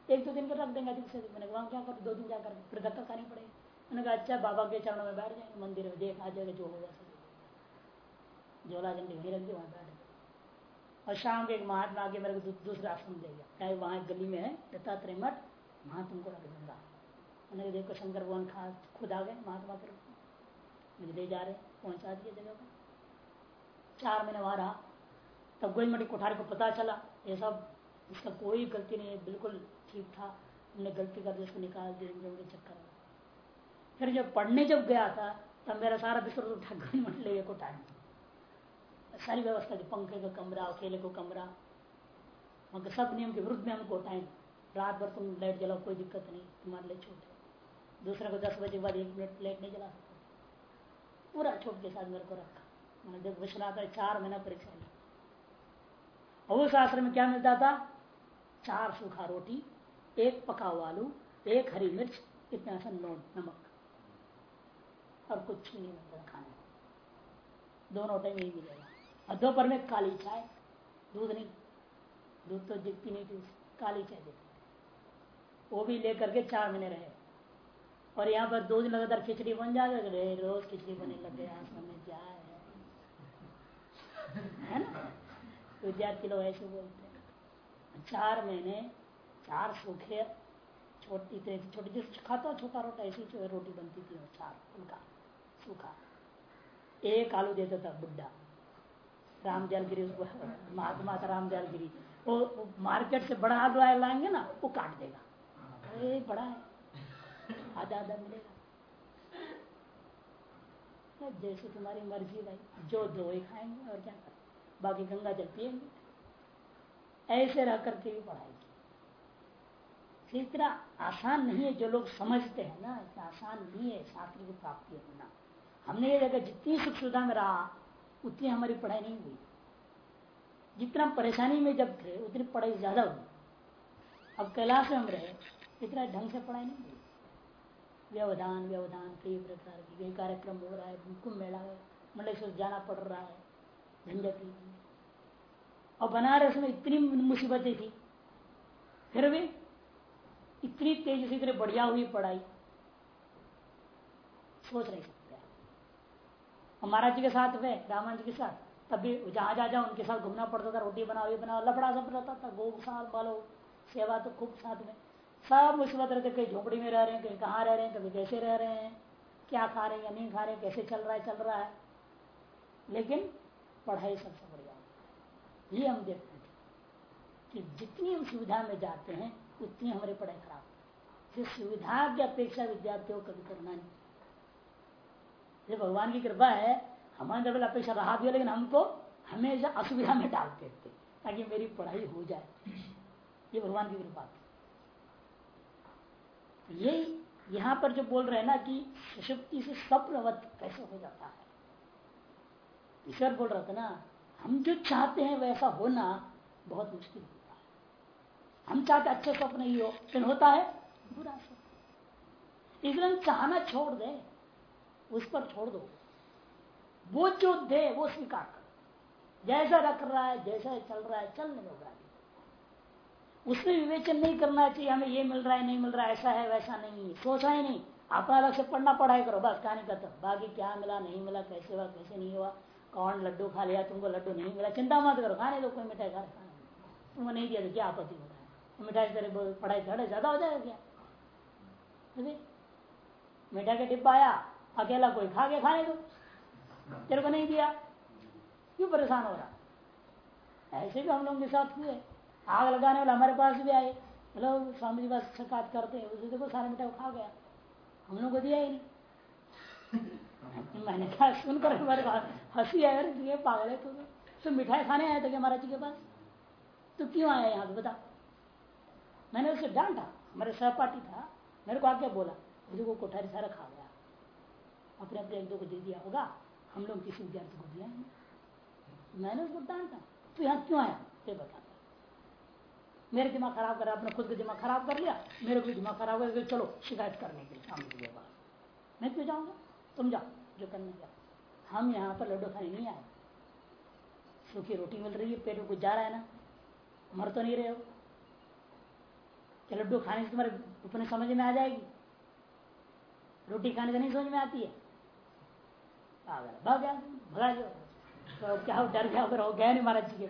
एक दो दिन का रख देंगे अधिक से मैंने वहाँ क्या कर? दो दिन जाकर फिर धक्का खानी पड़ेगी। मैंने कहा अच्छा बाबा के चरणों में बैठ जाएँगे मंदिर में देख आ जाएगा जो होगा सब झोला झंडी वहीं रख दिया वहाँ बैठ गए। और शाम के एक महात्मा आगे मेरे को दूसरा आश्रम दे गया। क्या वहाँ गली में है दत्तात्रेय मठ वहाँ तुमको रख दूँगा। मैंने देखो शंकर भगवान खा खुद आ गए महात्मा के रूप मुझे ले जा रहे पहुँचा दिए जगह पर चार महीने वहाँ रहा। तब गोई मंडी कोठारी को पता चला, ये सब, इसका कोई गलती नहीं है, बिल्कुल ठीक था। हमने गलती कर दी उसको निकाल दिया उनके चक्कर में। फिर जब पढ़ने जब गया था, तब मेरा सारा बिस्तर उठा, गोई मठ ले कोठारी। सारी व्यवस्था थी, पंखे का कमरा, अकेले को कमरा। मगर सब नियम के विरुद्ध में हमको टाइम रात भर तुम लाइट जलाओ, कोई दिक्कत नहीं, तुम्हारे लिए छोटे दूसरे को दस बजे के बाद एक मिनट लाइट नहीं जला सकते। पूरा छोट के साथ मेरे को रखा। मैंने देख विश्वनाथ चार महीना परीक्षा ली और उस आश्रम में क्या मिलता था? चार सूखा रोटी, एक पका हुआ आलू, एक हरी मिर्च, इतना सा नोट नमक। और कुछ भी नहीं मिलता खाने दोनों टाइम यही मिलेगा और दोपहर में काली चाय, दूध नहीं। दूध तो दिखती नहीं थी काली चाय देती वो भी लेकर के चार महीने रहे। और यहाँ पर दो दिन लगातार खिचड़ी बन जाएगा रोज खिचड़ी बने लग में क्या है? ना? विद्यार्थी लोग ऐसे बोलते हैं। चार महीने चार सूखे छोटी छोटी जिस खाता छोटा रोटा ऐसी रोटी बनती थी चार उनका सूखा। एक आलू देता था बुढ़ा राम गिरी महात्मा था राम गिरी। वो, मार्केट से बड़ा आलू आया लाएँगे ना वो काट देगा। अरे बड़ा है। आधा आधा मिलेगा जैसे तुम्हारी मर्ज़ी भाई। जो दो ही खाएँगे और क्या करें। बाकी गंगा जल पिएँगे। ऐसे रह करके भी पढ़ाई की इतना आसान नहीं है जो लोग समझते हैं ना। इतना आसान नहीं है शास्त्र की प्राप्ति होना। हमने ये देखा, जितनी सुख सुविधा में रहा, उतनी हमारी पढ़ाई नहीं हुई। जितना परेशानी में जब थे, उतनी पढ़ाई ज़्यादा हुई। अब कैलाश में हम रहे, इतना ढंग से पढ़ाई नहीं हुई। व्यवधान व्यवधान, कई प्रकार की। कई कार्यक्रम हो रहा है, कुंभ मेला है मंडलेश्वर जाना पड़ रहा है, झंझट और बनारस में इतनी मुसीबतें थी। फिर भी इतनी तेज़ी से इतनी बढ़िया हुई पढ़ाई, सोच नहीं सकते महाराज जी के साथ में रामान जी के साथ तभी जहाँ जा जाओ उनके साथ घूमना पड़ता था, रोटी बनाओ, ये बनाओ, लफड़ा सब रहता था गो साथ बालो, सेवा तो खूब साथ में। सब मुसीबत रहते, कहीं झोपड़ी में रह रहे हैं, कहीं कहाँ रह रहे हैं, कभी कैसे रह रहे हैं, क्या खा रहे हैं या नहीं खा रहे हैं, कैसे चल रहा है, चल रहा है। लेकिन पढ़ाई सबसे बढ़िया ये हम देखते थे कि जितनी हम सुविधा में जाते हैं, उतनी हमारी पढ़ाई खराब फिर सुविधा की अपेक्षा विद्यार्थियों को कभी करना नहीं। ये भगवान की कृपा है, हमारे लेवल अपेक्षा रहा भी लेकिन हमको हमेशा असुविधा में डालते थे ताकि मेरी पढ़ाई हो जाए। ये भगवान की कृपा थी। ये यहाँ पर जो बोल रहे हैं ना कि सुषुप्ति से स्वप्नवत कैसे हो जाता है? ईश्वर बोल रहा था ना, हम जो चाहते हैं वैसा होना बहुत मुश्किल होता है। हम चाहते अच्छे स्वप्न ही हो लेकिन होता है बुरा स्वप्न। इसलिए हम चाहना छोड़ दे, उस पर छोड़ दो। वो जो दे, वो स्वीकार कर। जैसा रख रहा है, जैसा चल रहा है, चलने दो। गाड़ी उसमें विवेचन नहीं करना चाहिए, हमें ये मिल रहा है, नहीं मिल रहा है, ऐसा है, वैसा नहीं है। सोचा ही नहीं। अपना अलग से पढ़ना पढ़ाई करो, बस, कहानी करता बाकी क्या मिला, नहीं मिला, कैसे हुआ, कैसे नहीं हुआ, कौन लड्डू खा लिया, तुमको लड्डू नहीं मिला, चिंता मत करो, खाने दो, कोई मिठाई खा खाने तुमको नहीं दिया तो क्या आपत्ति हो? रहा है मिठाई तेरे पढ़ाई थोड़ा, ज़्यादा हो जाएगा क्या? मिठाई का डिब्बा आया, अकेला कोई खा के खाने दो। तेरे को नहीं दिया। क्यों परेशान हो रहा? ऐसे भी हम लोगों के साथ हुए। आग लगाने वाले हमारे पास भी आए। हेलो स्वामी जी शिकायत करते हैं। उसे देखो सारे मिठाई खा गया। हम लोग को दिया ही नहीं। मैंने कहा सुनकर हमारे पास हँसी आया ये पागल है तो, तो। मिठाई खाने आए थे महाराज जी के पास? तो क्यों आया यहाँ बता? मैंने उसे डांटा। हमारे सहपाठी था। मेरे को आगे बोला मुझे को कोठारी सारा खा गया। अपने अपने एक दो को दे दिया होगा। हम लोग किसी विद्यार्थी को दिया मैंने उसको डांटा तो यहाँ क्यों आया? ये बता। मेरे दिमाग खराब करा अपने खुद का दिमाग खराब कर लिया, मेरे को भी दिमाग खराब कर चलो, शिकायत करने के लिए सामने के बाद मैं क्यों जाऊँगा? तुम जाओ, जो करने का हम यहाँ पर लड्डू खाने नहीं आए। सूखी रोटी मिल रही है, पेट में कुछ जा रहा है ना? मर तो नहीं रहे हो। क्या लड्डू खाने से तुम्हारे अपने समझ में आ जाएगी? रोटी खाने से नहीं समझ में आती है। भाग गया भगा जो तो क्या डर गया अगर हो गया नहीं महाराज जी के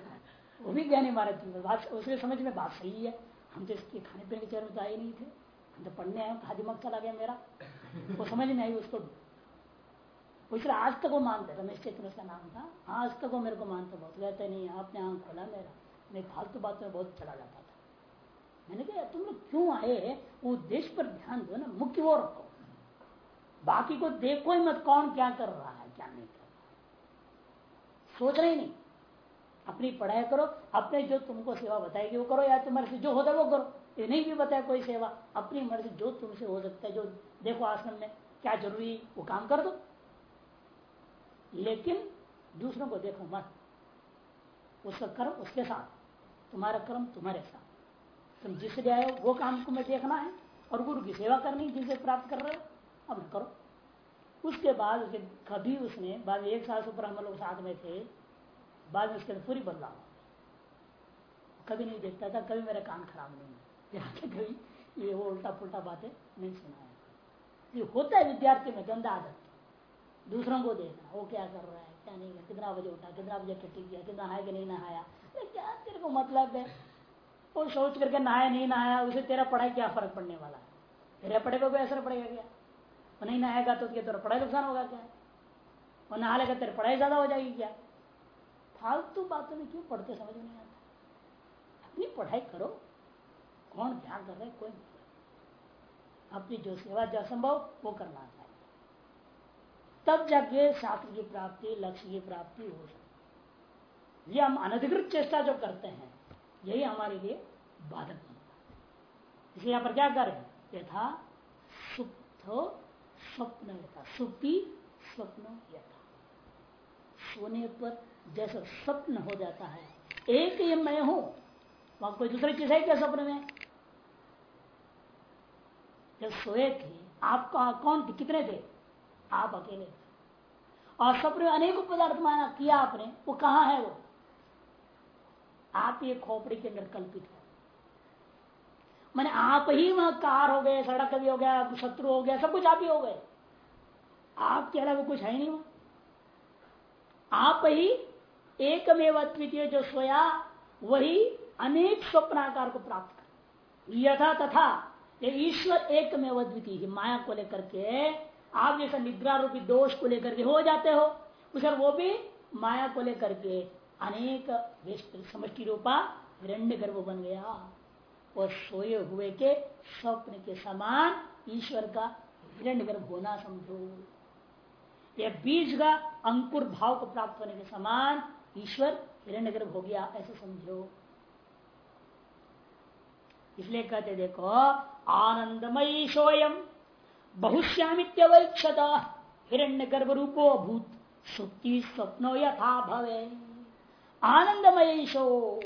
वो भी गया नहीं महाराज जी बात उसके समझ में बात सही है। हम तो इसके खाने पीने के चरण तो आए नहीं थे। हम तो पढ़ने आए था दिमाग चला गया मेरा। वो समझ नहीं आई उसको। इसलिए आज तक वो मानते रमेश चेतन उसका नाम था। आज तक वो मेरे को मानते बहुत कहते नहीं आपने आँख खोला मेरा। मैं फालतू बात में बहुत चला जाता था। मैंने कहा, तुम लोग क्यों आए? वो देश पर ध्यान दो ना। मुख्य वो रखो। बाकी को देखो ही मत कौन क्या कर रहा है, क्या नहीं कर रहा सोच रहे नहीं। अपनी पढ़ाई करो, अपने जो तुमको सेवा बताएगी वो करो, या तुम्हारे से जो होता है वो करो। ये नहीं भी बताया कोई सेवा, अपनी मर्ज़ी जो तुमसे हो सकता है, जो देखो आश्रम में क्या ज़रूरी वो काम कर दो। लेकिन दूसरों को देखो मत। उसका कर्म उसके साथ, तुम्हारा कर्म तुम्हारे साथ। तुम जिससे आए वो काम तुम्हें देखना है, और गुरु की सेवा करनी जिनसे प्राप्त कर रहे हो, अब करो। उसके बाद उसे कभी उसने, बाद एक साल से ऊपर हम लोग साथ में थे बाद में उसके अंदर पूरी बदलाव कभी नहीं देखता था, कभी मेरा कान खराब नहीं है कभी ये वो उल्टा पुल्टा बातें नहीं सुनाया। ये होता है विद्यार्थी में गंदा आदत। दूसरों को देखना, वो क्या कर रहा है, क्या नहीं कितना बजे उठा, कितना बजे टट्टी किया कितना नहाया कि नहीं नहाया। क्या तेरे को मतलब है? वो सोच करके नहाया, नहीं नहाया, उसे तेरा पढ़ाई क्या फ़र्क पड़ने वाला है? तेरे पढ़े को कोई असर पड़ेगा क्या? वो नहीं नहाएगा तो क्या तेरा पढ़ाई नुकसान होगा क्या? वो नहा लेगा, तेरे पढ़ाई ज़्यादा हो जाएगी क्या? फालतू बातों में क्यों पढ़ते, समझ में नहीं आता? अपनी पढ़ाई करो। कौन ध्यान कर रहे कोई नहीं अपनी जो सेवा जो असंभव वो करना चाहिए तब जाके शास्त्र की प्राप्ति, लक्ष्य की प्राप्ति हो सकती ये हम अनधिकृत चेष्टा जो करते हैं, यही हमारे लिए बाधक बनता है। इसलिए यहाँ पर क्या कर रहे यथा सुप्त स्वप्न यथा। सुप्ति, स्वप्न यथा। सोने पर जैसा स्वप्न हो जाता है। एक ही मैं हूँ, वहाँ कोई दूसरी चीज़ है क्या स्वप्न में? जब सोए थे आपका कौन थे कितने थे आप अकेले। थे और स्वप्न में अनेक पदार्थ माना किया आपने, वो कहा है वो? आप ये खोपड़ी के अंदर कल्पित है। मैंने आप ही वहाँ कार हो गए, सड़क भी हो गया, शत्रु हो गया, सब कुछ आप ही हो गए। आपके अलावा कुछ है नहीं वो आप ही एकमेव अद्वितीय जो सोया, वही अनेक स्वप्नाकार को प्राप्त कर। यथा तथा, ये ईश्वर एकमेव अद्वितीय माया को लेकर के आप जैसा निद्रा रूपी दोष को लेकर के हो जाते हो उसे वो भी माया को लेकर के अनेक समष्टि रूपा हिरण्य गर्भ बन गया। और सोए हुए के स्वप्न के समान ईश्वर का हिरण्य गर्भ होना समझो। यह बीज का अंकुर भाव को प्राप्त होने के समान ईश्वर हिरण्य हो गया, ऐसे समझो। इसलिए कहते, देखो, आनंदमयी सोयम बहुश्यामित्यवैक्षत हिरण्य गर्भ रूपो अभूत सुक्ति स्वप्नो यथा भवे। आनंदमय शो,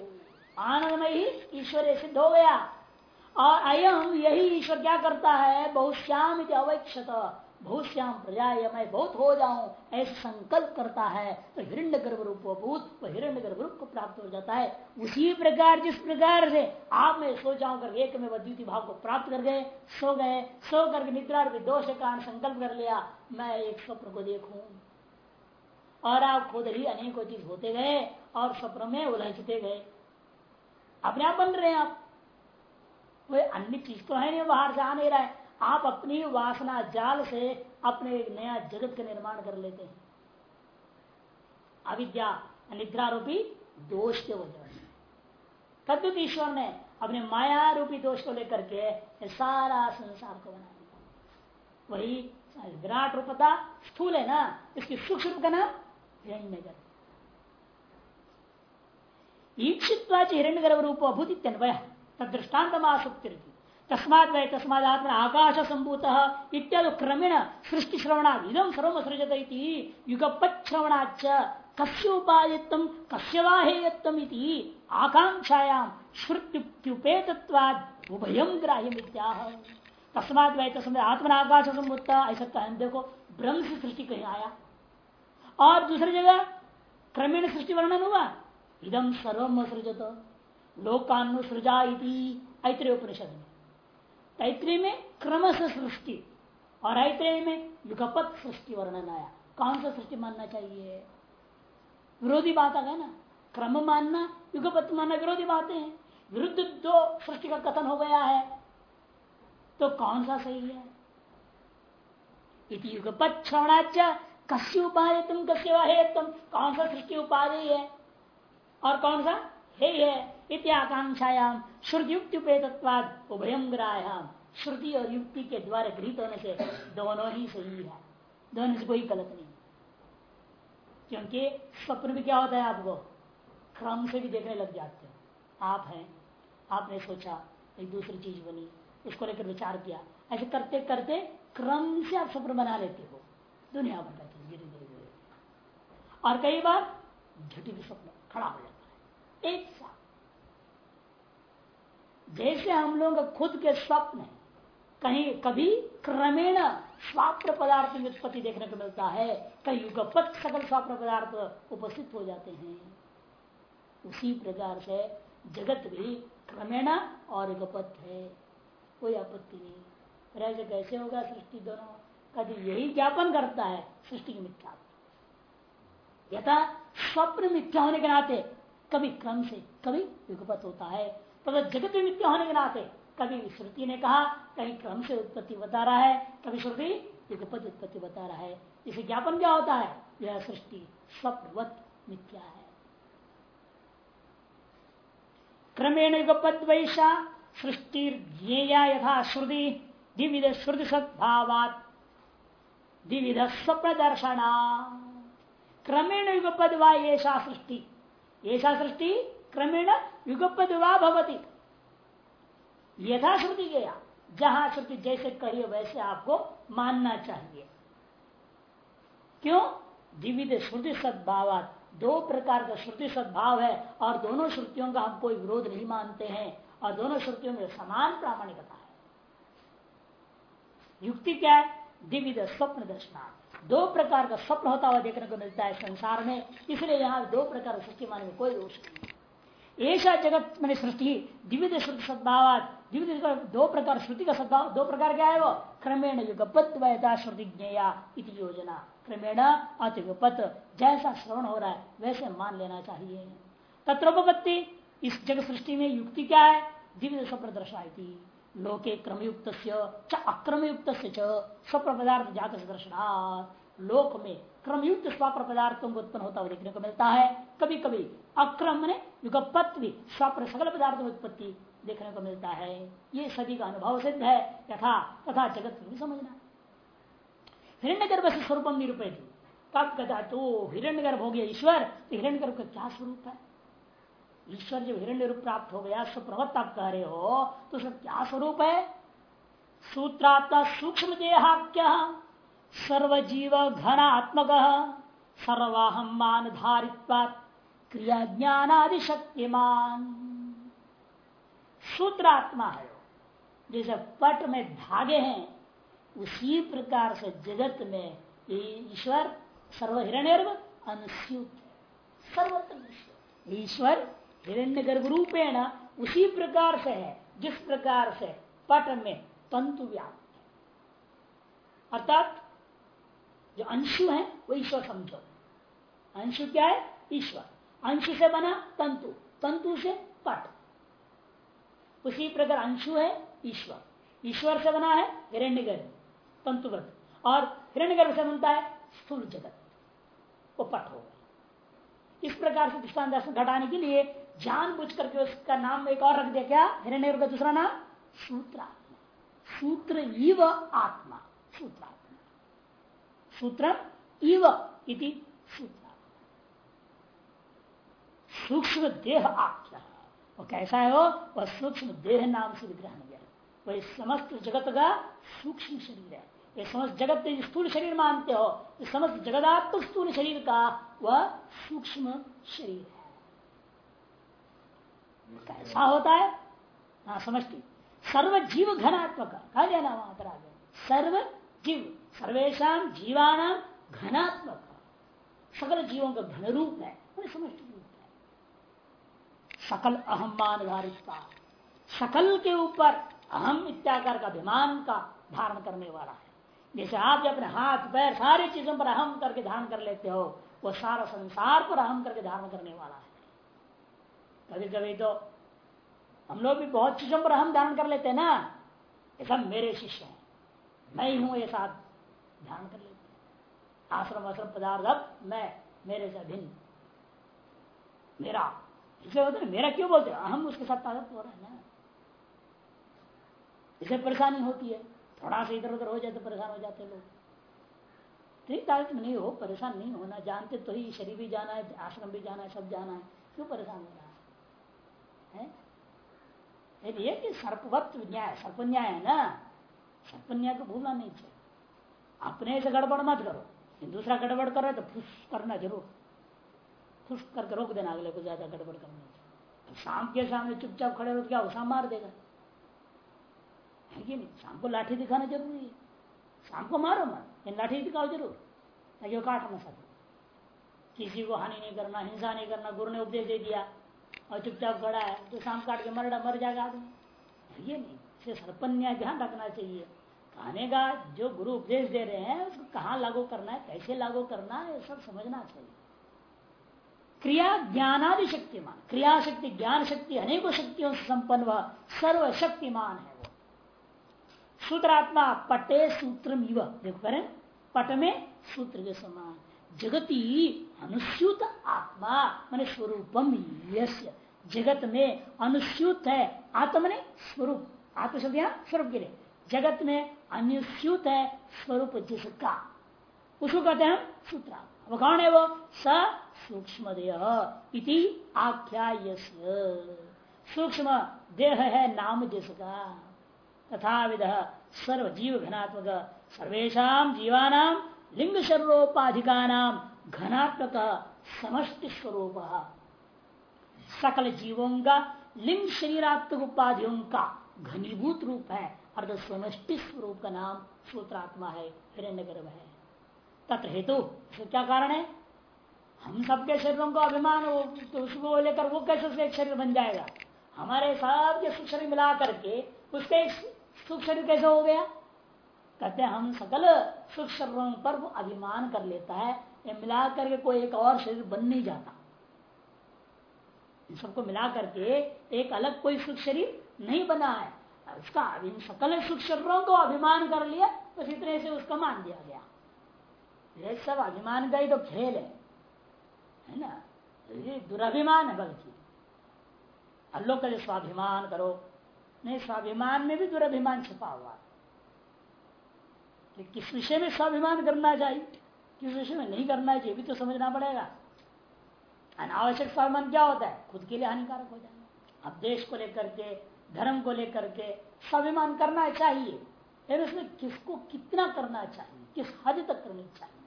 आनंदमय ईश्वर सिद्ध हो गया। और अयम यही ईश्वर क्या करता है? बहुश्याम अवैक्षत श्याम प्रजा मैं बहुत हो जाऊँ, ऐसे संकल्प करता है तो हिरण्य गर्भ रूप भूत वो हिरण्य गर्भ रूप को प्राप्त हो जाता है। उसी प्रकार, जिस प्रकार से आप में सो जाऊँ कर एक में द्वितीय भाव को प्राप्त कर गए, सो गए, सो करके निद्रा दोष के कारण संकल्प कर लिया, मैं एक स्वप्न को देखूँ। और आप खुद ही अनेकों चीज़ होते गए, और स्वप्न में उलझते गए। अपने आप बन रहे हैं आप। कोई अन्य चीज़ तो है नहीं, बाहर से आ नहीं रहा है। आप अपनी वासना जाल से अपने एक नया जगत का निर्माण कर लेते हैं। अविद्या निद्रा रूपी दोष के वजह से। तद्वत ईश्वर ने अपने माया रूपी दोष को लेकर के सारा संसार को बना दिया। वही विराट रूपता स्थूल है ना, इसकी सूक्ष्म रूप का नाम हिरण्य गर्भ ईक्षित्वा हिरण्य गर्भ रूप अभूत तदृष्टान्त मासुक्ति तस्मात वह तस्मात आत्मा आकाश संभूत इत्यादि क्रमेण सृष्टि श्रवणा इदम सर्व सृजत युगपत श्रवणाच कस्योपादित्व कस्यवाहेयत्व आकांक्षायाम श्रुत्युपेतत्वाद उभयम ग्राह्य तस्मात वह तस्मात आत्मा आकाश संभूत ऐसा कहने देखो, ब्रह्म से सृष्टि कहीं आया और दूसरी जगह क्रमेण सृष्टि वर्णन हुआ इदम सर्वम सृजत लोकानुसृजा ऐत्रेय उपनिषद में तैतृय में क्रमश सृष्टि और ऐत्रेय में युगपत सृष्टि वर्णन आया कौन सा सृष्टि मानना चाहिए? विरोधी बात आ गया ना, क्रम मानना, युगपत मानना विरोधी बातें हैं। विरुद्ध दो सृष्टि का कथन हो गया है तो कौन सा सही है? युगपत श्रवणाच कस्य उपाधि तुम कस्य है तुम कौन सा सृष्टि उपाधि है? और कौन सा? हे है। इत्याकांक्षायाम श्रुति युक्ति उपेतत्वाद उभयम ग्राह्याम श्रुति और युक्ति के द्वारा गृहित होने से दोनों ही सही है। दोनों से कोई गलत नहीं। क्योंकि स्वप्न भी क्या होता है आपको? क्रम से भी देखने लग जाते हो। आप हैं, आपने सोचा, एक दूसरी चीज़ बनी, उसको लेकर विचार किया। ऐसे करते करते क्रम से आप स्वप्न बना लेते हो। दुनिया भर का चीज़ धीरे धीरे धीरे और कई बार झटी भी स्वप्न खड़ा हो जाता है। एक साथ। जैसे हम लोग खुद के स्वप्न कहीं, कभी क्रमेण स्वाप्र पदार्थ में उत्पत्ति देखने को मिलता है, कहीं युगपत सकल स्वाप्र पदार्थ उपस्थित हो जाते हैं। उसी प्रकार से जगत भी क्रमेण और युगपत है, कोई आपत्ति नहीं। ऐसे कैसे होगा सृष्टि दोनों? कभी यही ज्ञापन करता है, सृष्टि की मिथ्या यथा स्वप्न मिथ्या होने के नाते कभी क्रम से, कभी युगपत होता है। तो जगत मिथ्या होने के नाते, कभी श्रुति ने कहा, कहीं क्रम से उत्पत्ति बता रहा है कभी श्रुति युगपत उत्पत्ति बता रहा है। इसे ज्ञापन क्या होता है? यह सृष्टि स्वप्नवत मिथ्या है। क्रमेण युगपद वैशा सृष्टि यथा श्रुति, द्विविध श्रुति सद्भावात, द्विविध स्वप्न दर्शना क्रमेण युगपद वा सृष्टि? ऐसा सृष्टि क्रमेण युगपद वा भवती। यथा श्रुति गया, जहाँ श्रुति जैसे कही वैसे आपको मानना चाहिए। क्यों? द्विविध श्रुति सद्भाव दो प्रकार का श्रुति सद्भाव है और दोनों श्रुतियों का हम कोई विरोध नहीं मानते हैं और दोनों श्रुतियों में समान प्रामाणिकता है। युक्ति क्या है? द्विविध स्वप्न दर्शना। दो प्रकार का स्वप्न होता हुआ देखने को मिलता है संसार में, इसलिए यहाँ दो प्रकार सृष्टि मानने में कोई दोष नहीं। ऐसा जगत मैंने सृष्टि, द्विविध श्रुति सद्भाव द्विविध दो प्रकार श्रुति का सद्भाव, दो प्रकार क्या है वो? क्रमेण युगपत्वयता श्रुति ज्ञेया इति योजना। क्रमेण अतिगपत जैसा श्रवण हो रहा है, वैसे मान लेना चाहिए। तत्रोपत्ति इस जगत सृष्टि में युक्ति क्या है? दिव्य स्वप्न दर्शाई लोके क्रमयुक्त अक्रमयुक्त स्वप्न पदार्थ जात दर्शना लोक में क्रमयुक्त स्वप्न पदार्थों को उत्पन्न होता हुआ देखने को मिलता है। कभी कभी अक्रम ने युगपत्वी स्वप्न सकल पदार्थ में उत्पत्ति देखने को मिलता है। ये सभी का अनुभव सिद्ध है। यथा, तथा जगत में समझना। हिरण्य गर्भ से स्वरूपम निरूपित। कब कथा तो हिरण्य गर्भ हो गया ईश्वर तो हिरण्य गर्भ का क्या स्वरूप है? ईश्वर जब हिरण्य रूप प्राप्त हो गया स्वप्रवत आप कह रहे हो तो उसका क्या स्वरूप है? सूत्रात्मा सूक्ष्म देहाख्य सर्वजीव घनात्मक सर्वाहम मान धारित्वा क्रिया ज्ञान आदि शक्तिमान सूत्रात्मा है जैसे पट में धागे हैं, उसी प्रकार से जगत में ईश्वर सर्वहिरण्य अनुस्यूत सर्वत्र ईश्वर हिरण्य गर्भ रूपेण उसी प्रकार से है, जिस प्रकार से पट में तंतु व्याप्त है। अर्थात जो अंशु है, वो ईश्वर समझो। अंशु क्या है? ईश्वर। अंशु से बना तंतु। तंतु से पट। उसी प्रकार अंशु है, ईश्वर। ईश्वर से बना है हिरण्य गर्भ तंतुगत और हिरण्य गर्भ से बनता है, स्थूल जगत। वो पट हो गया। इस प्रकार से दृष्टान दर्शन घटाने के लिए जान बुझ करके उसका नाम एक और रख दिया। क्या? हिरण्य का दूसरा नाम सूत्र सूत्र इव आत्मा। सूत्रात्मा। सूत्र इव इति सूत्र सूक्ष्म देह आख्या। वो कैसा है वो? वह सूक्ष्म देह नाम से विग्रह गया वही समस्त जगत का सूक्ष्म शरीर है। ये समस्त जगत स्थूल शरीर मानते हो। इस समस्त जगदात्मक स्थूल शरीर का वह सूक्ष्म शरीर है। कैसा होता है? हाँ समझती सर्व जीव घनात्मक। कहा गया ना वहाँ पर आगे? सर्व जीव सर्वेशा जीवान घनात्मक। सकल जीवों का घन रूप है समष्टि रूप है। सकल अहमान धारिता सकल के ऊपर अहम इत्याकार का अभिमान का धारण करने वाला है। जैसे आप जब अपने हाथ, पैर, सारी चीज़ों पर अहम करके धारण कर लेते हो, वो सारा संसार पर अहम करके धारण करने वाला है। कभी कभी तो हम लोग भी बहुत चीज़ों पर अहम धारण कर लेते हैं ना ये सब मेरे शिष्य हैं, मैं ही हूँ ये साथ। ध्यान कर लेते आश्रम आश्रम पदार्थ अब मैं मेरे से भिन्न। मेरा इसे बोलते मेरा क्यों बोलते हम उसके साथ ताकत हो रहा है ना। इसे परेशानी होती है। थोड़ा सा इधर उधर हो जाए तो परेशान हो जाते लोग। ठीक ताकत नहीं हो परेशान नहीं होना। जानते तो ही शरीर भी जाना है आश्रम भी जाना है सब जाना है। क्यों परेशान हो रहा है, है? कि सर्पवत न्याय सर्पन्याय है ना। सर्पन्याय को भूलना नहीं चाहिए। अपने से गड़बड़ मत करो। दूसरा गड़बड़ करे तो फुस करना ज़रूर। फुस करके रोक देना अगले को ज़्यादा गड़बड़ करने तो शाम के सामने चुपचाप खड़े हो तो क्या उसा मार देगा? है कि नहीं? शाम को लाठी दिखाना ज़रूरी है। शाम को मारो मत इन लाठी दिखाओ ज़रूर। ताकि वो काट ना सके। किसी को हानि नहीं करना, हिंसा नहीं करना, गुरु ने उपदेश दे दिया और चुपचाप खड़ा है तो शाम काट के मर मर जाएगा आदमी। ये नहीं? सरपन्या ध्यान रखना चाहिए। कहने का जो गुरु उपदेश दे रहे हैं, उसको कहाँ लागू करना है, कैसे लागू करना है सब समझना चाहिए। क्रिया ज्ञानादि शक्तिमान क्रिया शक्ति ज्ञान शक्ति अनेकों शक्तियों से संपन्न वह सर्वशक्तिमान है वो। सूत्रात्मा पटे सूत्र देखो करें पट में सूत्र के समान, जगती अनुस्यूत आत्मा, मान स्वरूपम जगत में अनुस्यूत है, आत्म ने स्वरूप, आत्म शब्द स्वरूप के लिए। जगत में अनुस्यूत है स्वरूप जिसका। उसको कहते हैं सूत्र। वो कौन है वो? स सूक्ष्म देह आख्या सूक्ष्म देह है नाम जिसका। तथा विध सर्व जीव घनात्मक सर्वेशा जीवाना लिंग शरीरोपाधिका घनात्मक समष्टि स्वरूप सकल जीवों का लिंग शरीरात्मक उपाधियों का घनीभूत रूप है। अर्थ समष्टि स्वरूप का नाम सूत्रात्मा है हिरण्य गर्भ है। तत्र हेतु तो क्या कारण है? हम सबके शरीरों को अभिमान हो तो उसको लेकर वो कैसे एक शरीर बन जाएगा? हमारे सबके सुख शरीर मिला करके उसका एक सुख शरीर कैसे हो गया? कहते हम सकल सुख शरीरों पर वो अभिमान कर लेता है, ये मिला करके कोई एक और शरीर बन नहीं जाता। इन सबको मिला करके एक अलग कोई सुख शरीर नहीं बना है। उसका सकल सुख शरीरों को अभिमान कर लिया, बस इतने से उसका मान दिया गया। ये सब अभिमान का ही तो खेल है है ना? ये दुराभिमान है बल्कि। अल्लोह का स्वाभिमान करो। नहीं, स्वाभिमान में भी दुराभिमान छुपा हुआ है। किस विषय में स्वाभिमान करना चाहिए, किस विषय में नहीं करना चाहिए भी तो समझना पड़ेगा। अनावश्यक स्वाभिमान क्या होता है? खुद के लिए हानिकारक हो जाएगा अब देश को लेकर के धर्म को लेकर के स्वाभिमान करना चाहिए। लेकिन उसमें किसको कितना करना चाहिए? किस हद तक करनी चाहिए?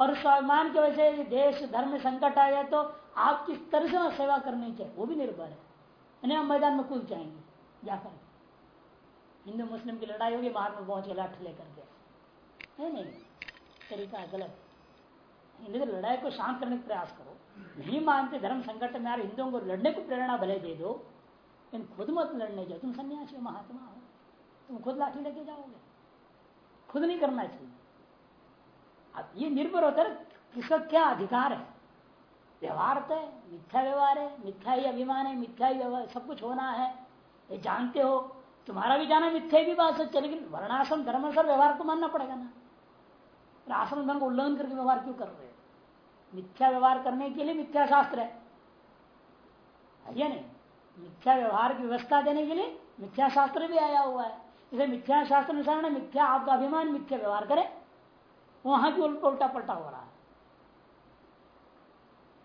और स्वाभिमान की वजह से देश, धर्म में संकट आ जाए तो आप किस तरह से सेवा करनी चाहिए? वो भी निर्भर है। यानी हम मैदान में कूद जाएँगे जाकर हिंदू, मुस्लिम की लड़ाई होगी, बाहर में पहुँचे लाठ लेकर के। नहीं नहीं, तरीका गलत। हिंदू लड़ाई को शांत करने का प्रयास करो। नहीं मानते, धर्म संकट में यार हिंदुओं को लड़ने को प्रेरणा भले दे दो। लेकिन खुद मत लड़ने जाओ, तुम सन्यासी हो, महात्मा हो। तुम खुद लाठी लेके जाओगे। खुद नहीं करना चाहिए। अब ये निर्भर होता है किसका क्या अधिकार है। व्यवहार तो है, मिथ्या व्यवहार है मिथ्या ही अभिमान है मिथ्या ही व्यवहार, सब कुछ होना है। ये जानते हो, तुम्हारा भी जाना, मिथ्या की बात सच है लेकिन वर्णाश्रम धर्म सर व्यवहार को मानना पड़ेगा ना। आश्रम धर्म को उल्लंघन करके व्यवहार क्यों कर रहे हो? मिथ्या व्यवहार करने के लिए मिथ्या शास्त्र है या नहीं? मिथ्या व्यवहार की व्यवस्था देने के लिए मिथ्या शास्त्र भी आया हुआ है। इसे मिथ्या शास्त्र अनुसार मिथ्या आपका अभिमान, मिथ्या व्यवहार करे, वहाँ भी उल्टा पलटा हो रहा है।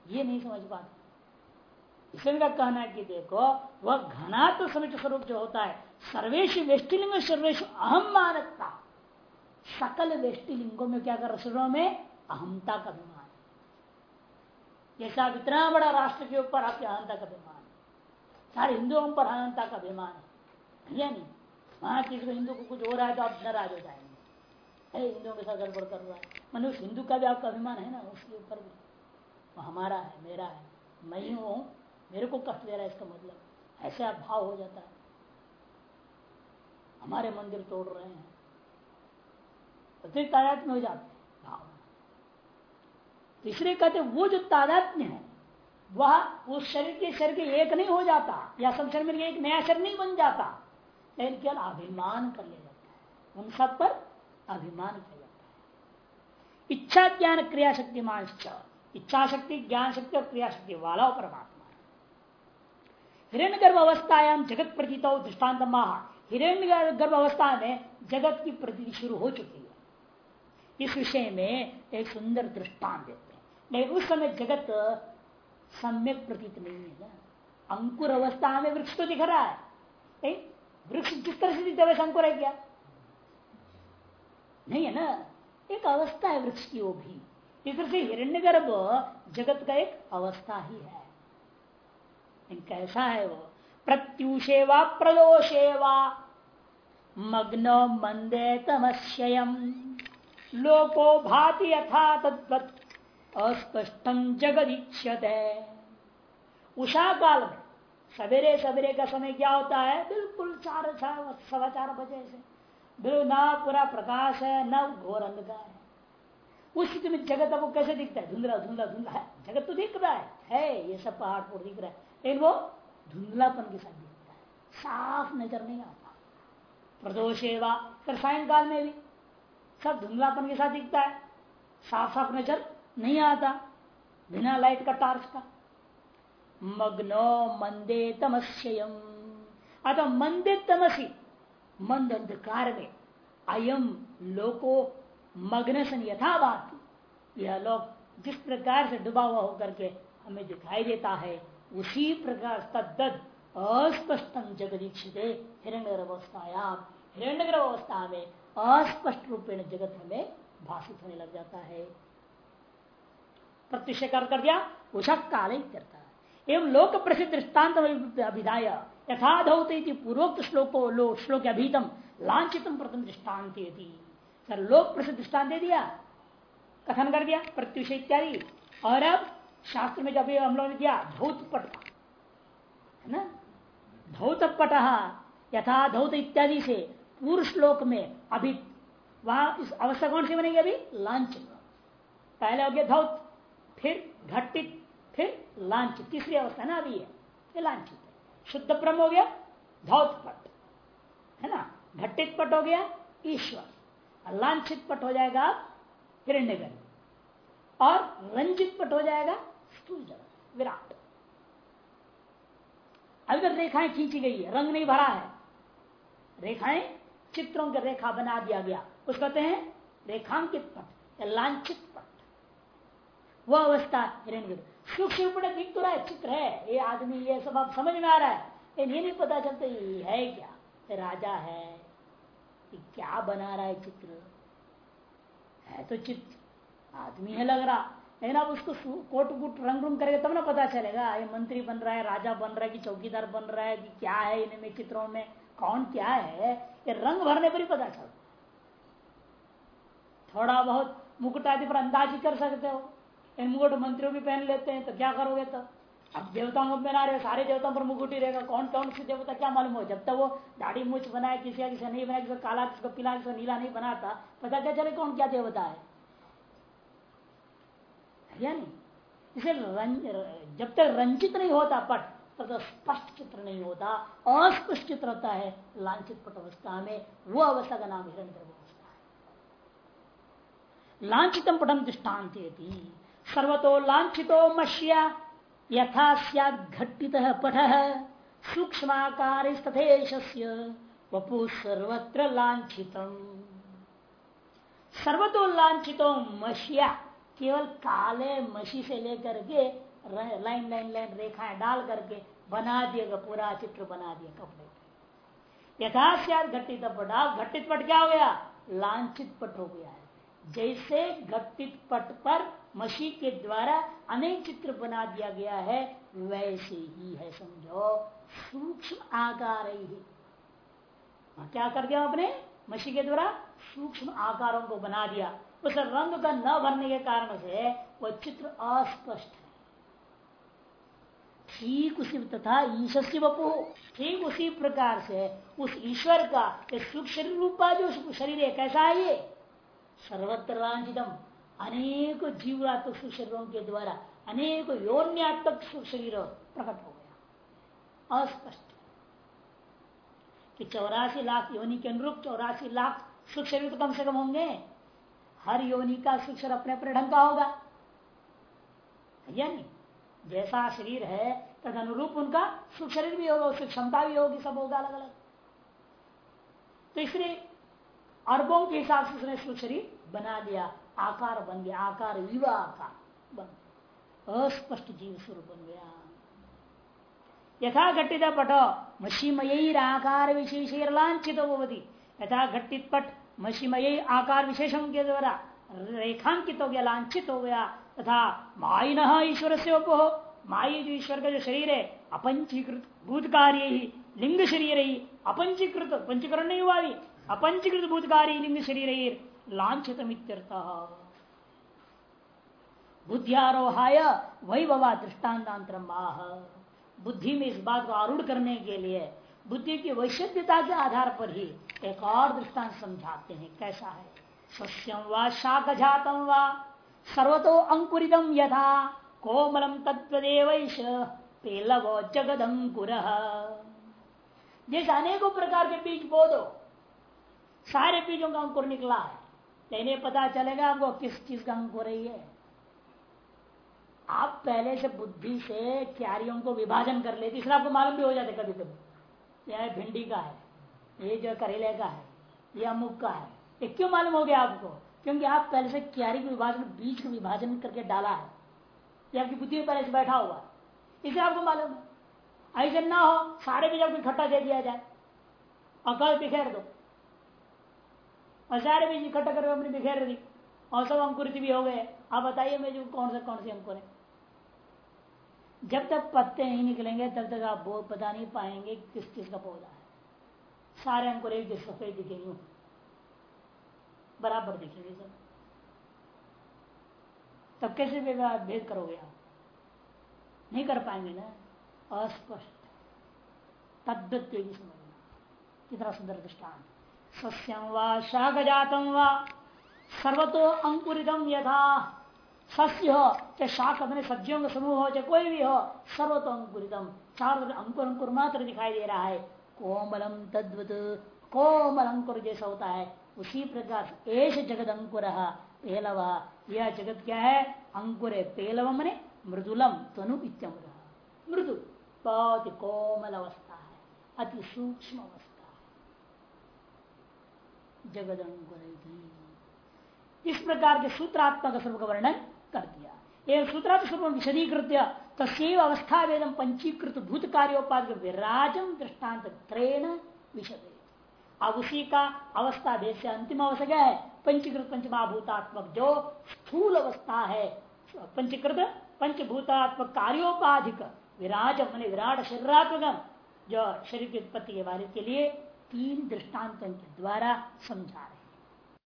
ये नहीं समझ पाते। इसलिए कहना है कि देखो, वह घनात्म समित स्वरूप जो होता है, सर्वेश वेष्टिलिंग, सर्वेश अहम मानकता। सकल वेष्टिलिंगों में क्या कर शरीरों में अहमता का अभिमान। जैसा आप इतना बड़ा राष्ट्र के ऊपर आपकी अहमता का अभिमान सारे हिंदुओं पर अहंता का अभिमान है। या नहीं? वहाँ किसी को हिंदू को कुछ हो रहा है तो आप नाराज़ हो जाएँगे। हिंदुओं के साथ गड़बड़ कर रहा है। मैंने उस हिंदू का भी आपका अभिमान है ना? उसके ऊपर भी। वो हमारा है, मेरा है। मैं ही हूँ। मेरे को कष्ट दे रहा है इसका मतलब। ऐसे भाव हो जाता है। हमारे मंदिर तोड़ रहे हैं। तो फिर तादाद में हो जाते हैं। भाव। तीसरे कहते वो जो तादात्म्य है वह उस शरीर के शरीर के एक नहीं हो जाता, या सब शरीर में एक नया शरीर नहीं बन जाता, लेकिन केवल अभिमान कर ले जाता है। उन सब पर अभिमान किया जाता है। इच्छा, ज्ञान क्रिया शक्ति इच्छा शक्ति, ज्ञान शक्ति और क्रिया शक्ति वाला परमात्मा हिरण्य गर्भ अवस्थायाम जगत प्रतीत दृष्टांत महा। हिरण्य गर्भ अवस्था में जगत की प्रती शुरू हो चुकी है। इस विषय में एक सुंदर दृष्टांत देते लेकिन उस समय जगत सम्यक प्रतीत नहीं है ना। अंकुर अवस्था में वृक्ष तो दिख रहा है। वृक्ष किस तरह से दिखता वैसे अंकुर है क्या? नहीं है ना। एक अवस्था है वृक्ष की वो भी। से हिरण्य गर्भ जगत का एक अवस्था ही है। कैसा है वो? प्रत्युषे व प्रदोषे व मग्नो मंदे तमस्यम लोको भाति यथा तद्वत। अस्पष्टम जगदीक्षत उषा काल में सवेरे सवेरे का समय क्या होता है? बिल्कुल चार सवा चार बजे से। बिल्कुल ना पूरा प्रकाश है, न घोर अंधकार है। उस स्थिति में जगत आपको कैसे दिखता है? धुंधला धुंधला धुंधला है। जगत तो दिख रहा है। है, ये सब पहाड़ पर दिख रहा है। लेकिन वो धुंधलापन के साथ दिखता है। साफ़ नज़र नहीं आता प्रदोषेवा फिर सायंकाल में भी सब धुंधलापन के साथ दिखता है। साफ़ साफ़ नज़र नहीं आता। बिना लाइट का टार्च का। मग्नो मंदे तमस्यम अतः मंदे तमसी, मंद अंधकार में अयम लोको मग्न सन यथावात यह लोग जिस प्रकार से डुबा हुआ होकर के हमें दिखाई देता है, उसी प्रकार तद्दत अस्पष्टम जगदीक्षित हिरण्य अवस्थाया हिरण्य अवस्था में अस्पष्ट रूपेण जगत हमें भाषित होने लग जाता है। प्रत्युष कर दिया उषक काल करता है एवं लोक प्रसिद्ध दृष्टांत अभिधाय, यथाधौत पूर्वोक्त श्लोको श्लोक अभीतम लांछितम प्रथम दृष्टांत सर लोक प्रसिद्ध दृष्टान दे दिया? कथन कर दिया? प्रत्युष इत्यादि। और अब शास्त्र में जब हम लोगों ने दिया धौत पट है ना? धौत पट यथा धौत इत्यादि से पूर्व श्लोक में अभी, वहाँ इस अवस्था कौन सी बनेगी अभी? लांछित पहले हो गया धौत। फिर घटित, फिर लांछित। तीसरी अवस्था ना अभी है, ये लांछित शुद्ध ब्रह्म हो गया, धौत पट, है ना? घटित पट हो गया, ईश्वर। लांछित पट हो जाएगा हिरण्य और रंजित पट हो जाएगा स्थूल जगत, विराट। अभी तक रेखाएँ खींची गई है, रंग नहीं भरा है। रेखाएँ चित्रों के रेखा बना दिया गया। उस कहते हैं रेखांकित पट, या लांछित पट। वह अवस्था सूक्ष्म दिख रहा है चित्र है। ये आदमी, ये सब आप समझ में आ रहा है। ये नहीं पता चलता, ये है क्या? राजा है। ये क्या बना रहा है चित्र? है तो चित्र। आदमी है लग रहा। लेकिन आप उसको कोट कुट रंग रूंग करेगा तब ना पता चलेगा, ये मंत्री बन रहा है, राजा बन रहा है कि चौकीदार बन रहा है कि क्या है इनमें चित्रों में, कौन क्या है, ये रंग भरने पर ही पता चलता। थोड़ा बहुत मुकुट आदि पर अंदाज कर सकते हो। मुकुट मंत्रियों भी पहन लेते हैं तो क्या करोगे तो? अब देवताओं को पहना रहे सारे देवताओं पर मुकुट ही रहेगा। कौन कौन से देवता, क्या मालूम हो? जब तक वो दाढ़ी मुछ बनाए, किसी का, किसी नहीं बनाया किसी काला, किसी पीला, किसी नीला नहीं बनाता, पता क्या चले कौन क्या देवता है? या नहीं? इसे जब तक रंजित नहीं होता पट, तब तक स्पष्ट चित्र नहीं होता, अस्पष्ट चित्र होता है, लांछित पट अवस्था में, वो अवस्था का नाम हिरण्य अवस्था है। लांछितम पटम दृष्टांत सर्वतो लांछितो मश्या यथा घटित पट सूक्ष्माकार वपु सर्वत्र लांछितम। सर्वतो लांछितो मशिया केवल काले मशी से लेकर के लाइन लाइन लाइन रेखाएँ डाल करके बना दिएगा पूरा चित्र बना दिया कपड़े यथा यथाश्यात घटित पट घटित पट क्या हो गया? लांछित पट हो गया है। जैसे घटित पट पर मशी के द्वारा अनेक चित्र बना दिया गया है, वैसे ही है समझो, सूक्ष्म आकार ही क्या कर दिया आपने? मशी के द्वारा सूक्ष्म आकारों को बना दिया। उस रंग का न भरने के कारण से वह चित्र अस्पष्ट है। ठीक उसी तथा ईश्वर बपू ठीक उसी प्रकार से उस ईश्वर का सूक्ष्म रूपा जो शरीर है, कैसा है ये? सर्वत्र लांछितम अनेक जीवात्मक शरीरों के द्वारा, अनेक योन्यात्मक शरीर प्रकट हो गया। अस्पष्ट। कि चौरासी लाख योनि के अनुरूप चौरासी लाख सुख शरीर तो कम से कम होंगे। हर योनि का सुख शरीर अपने अपने ढंग का होगा। यानी, जैसा शरीर है तद अनुरूप उनका सुख शरीर भी होगा, उसकी क्षमता भी होगी, सब होगा अलग अलग तो इसलिए अरबों के हिसाब से उसने सुख शरीर बना दिया। आकार बन गया, आकार युवा आकार बन अस्पष्ट जीव स्वरूप बन गया। यथा घटित पट, मशीमय आकार विशेष लांछित होती यथा घटित पट, मशीमय आकार विशेषण के द्वारा रेखांकित हो गया, लांछित हो गया। तथा माइन ईश्वर से उपो माई जो ईश्वर का जो शरीर है, अपंचीकृत भूत कार्य ही, लिंग शरीर ही, अपंचीकृत, पंचीकरण नहीं हुआ भी अपंचीकृत भूत कार्य लिंग शरीर लाछित बुद्धियारोहाय वही बाबा दृष्टान्तर माह। बुद्धि में इस बात को आरूढ़ करने के लिए बुद्धि की वैश्यता के आधार पर ही एक और दृष्टांत समझाते हैं। कैसा है? सस्यम व शाक जातम व सर्वतो अंकुरितम यथा कोमलम तत्वदेव पेलव जगदंकुर जैसे अनेकों प्रकार के बीज बो दो सारे बीजों का अंकुर निकला है। लेकिन पता चलेगा आपको किस चीज़ का अंक हो रही है। आप पहले से बुद्धि से क्यारियों को विभाजन कर लेते, इसलिए आपको मालूम भी हो जाते कभी कभी। यह भिंडी का है, ये जो करेले का है, ये अमुक का है। ये क्यों मालूम हो गया आपको? क्योंकि आप पहले से क्यारी का विभाजन बीज विभाजन करके डाला है। ये आपकी बुद्धि पहले से बैठा हुआ इसे आपको मालूम है। ऐसे ना हो, सारे बीज आपको इकट्ठा दे दिया जाए। और बिखेर दो। और बीज इकट्ठा करके अपनी बिखेर दी। और सब अंकुरित भी हो गए। आप बताइए मैं जो कौन से कौन से अंकुर है? जब तक पत्ते नहीं निकलेंगे, तब तक आप वो पता नहीं पाएँगे किस चीज़ का पौधा है। सारे अंकुर एक जैसे सफ़ेद दिखेंगे बराबर दिखेंगे सब। तब कैसे भेद करोगे आप? नहीं कर पाएँगे ना? अस्पष्ट। तद्वत समझना। कितना सुंदर दृष्टान सस्यम व शाक जातम व सर्वतो अंकुरितम यथा सस्य हो चाहे शाख अपने सब्जियों का समूह हो चाहे कोई भी हो, सर्वतो अंकुरितम चार अंकुर अंकुर मात्र दिखाई दे रहा है। कोमलम तद्वत, कोमल अंकुर जैसा होता है। उसी प्रकार एश जगत अंकुर पेलव यह जगत क्या है? अंकुर पेलव मने मृदुलम तनु इत्यम मृदु, बहुत कोमल अवस्था है। अति सूक्ष्म अवस्था। जगत अंकुर इस प्रकार के सूत्रात्मक स्वरूप का वर्णन कर दिया। एक सूत्रात्मक स्वरूप विशदीकृत तस्व अवस्था वेदम पंचीकृत भूत कार्योपाद विराजम दृष्टांत त्रेण विशद। अब उसी का अवस्था भेद से अंतिम अवस्था क्या है? पंचीकृत पंचमाभूतात्मक जो स्थूल अवस्था है, पंचीकृत पंचभूतात्मक कार्योपाधिक विराज, मैंने विराट शरीरात्मक जो शरीर की उत्पत्ति के बारे के लिए तीन दृष्टांतों के द्वारा समझा रहे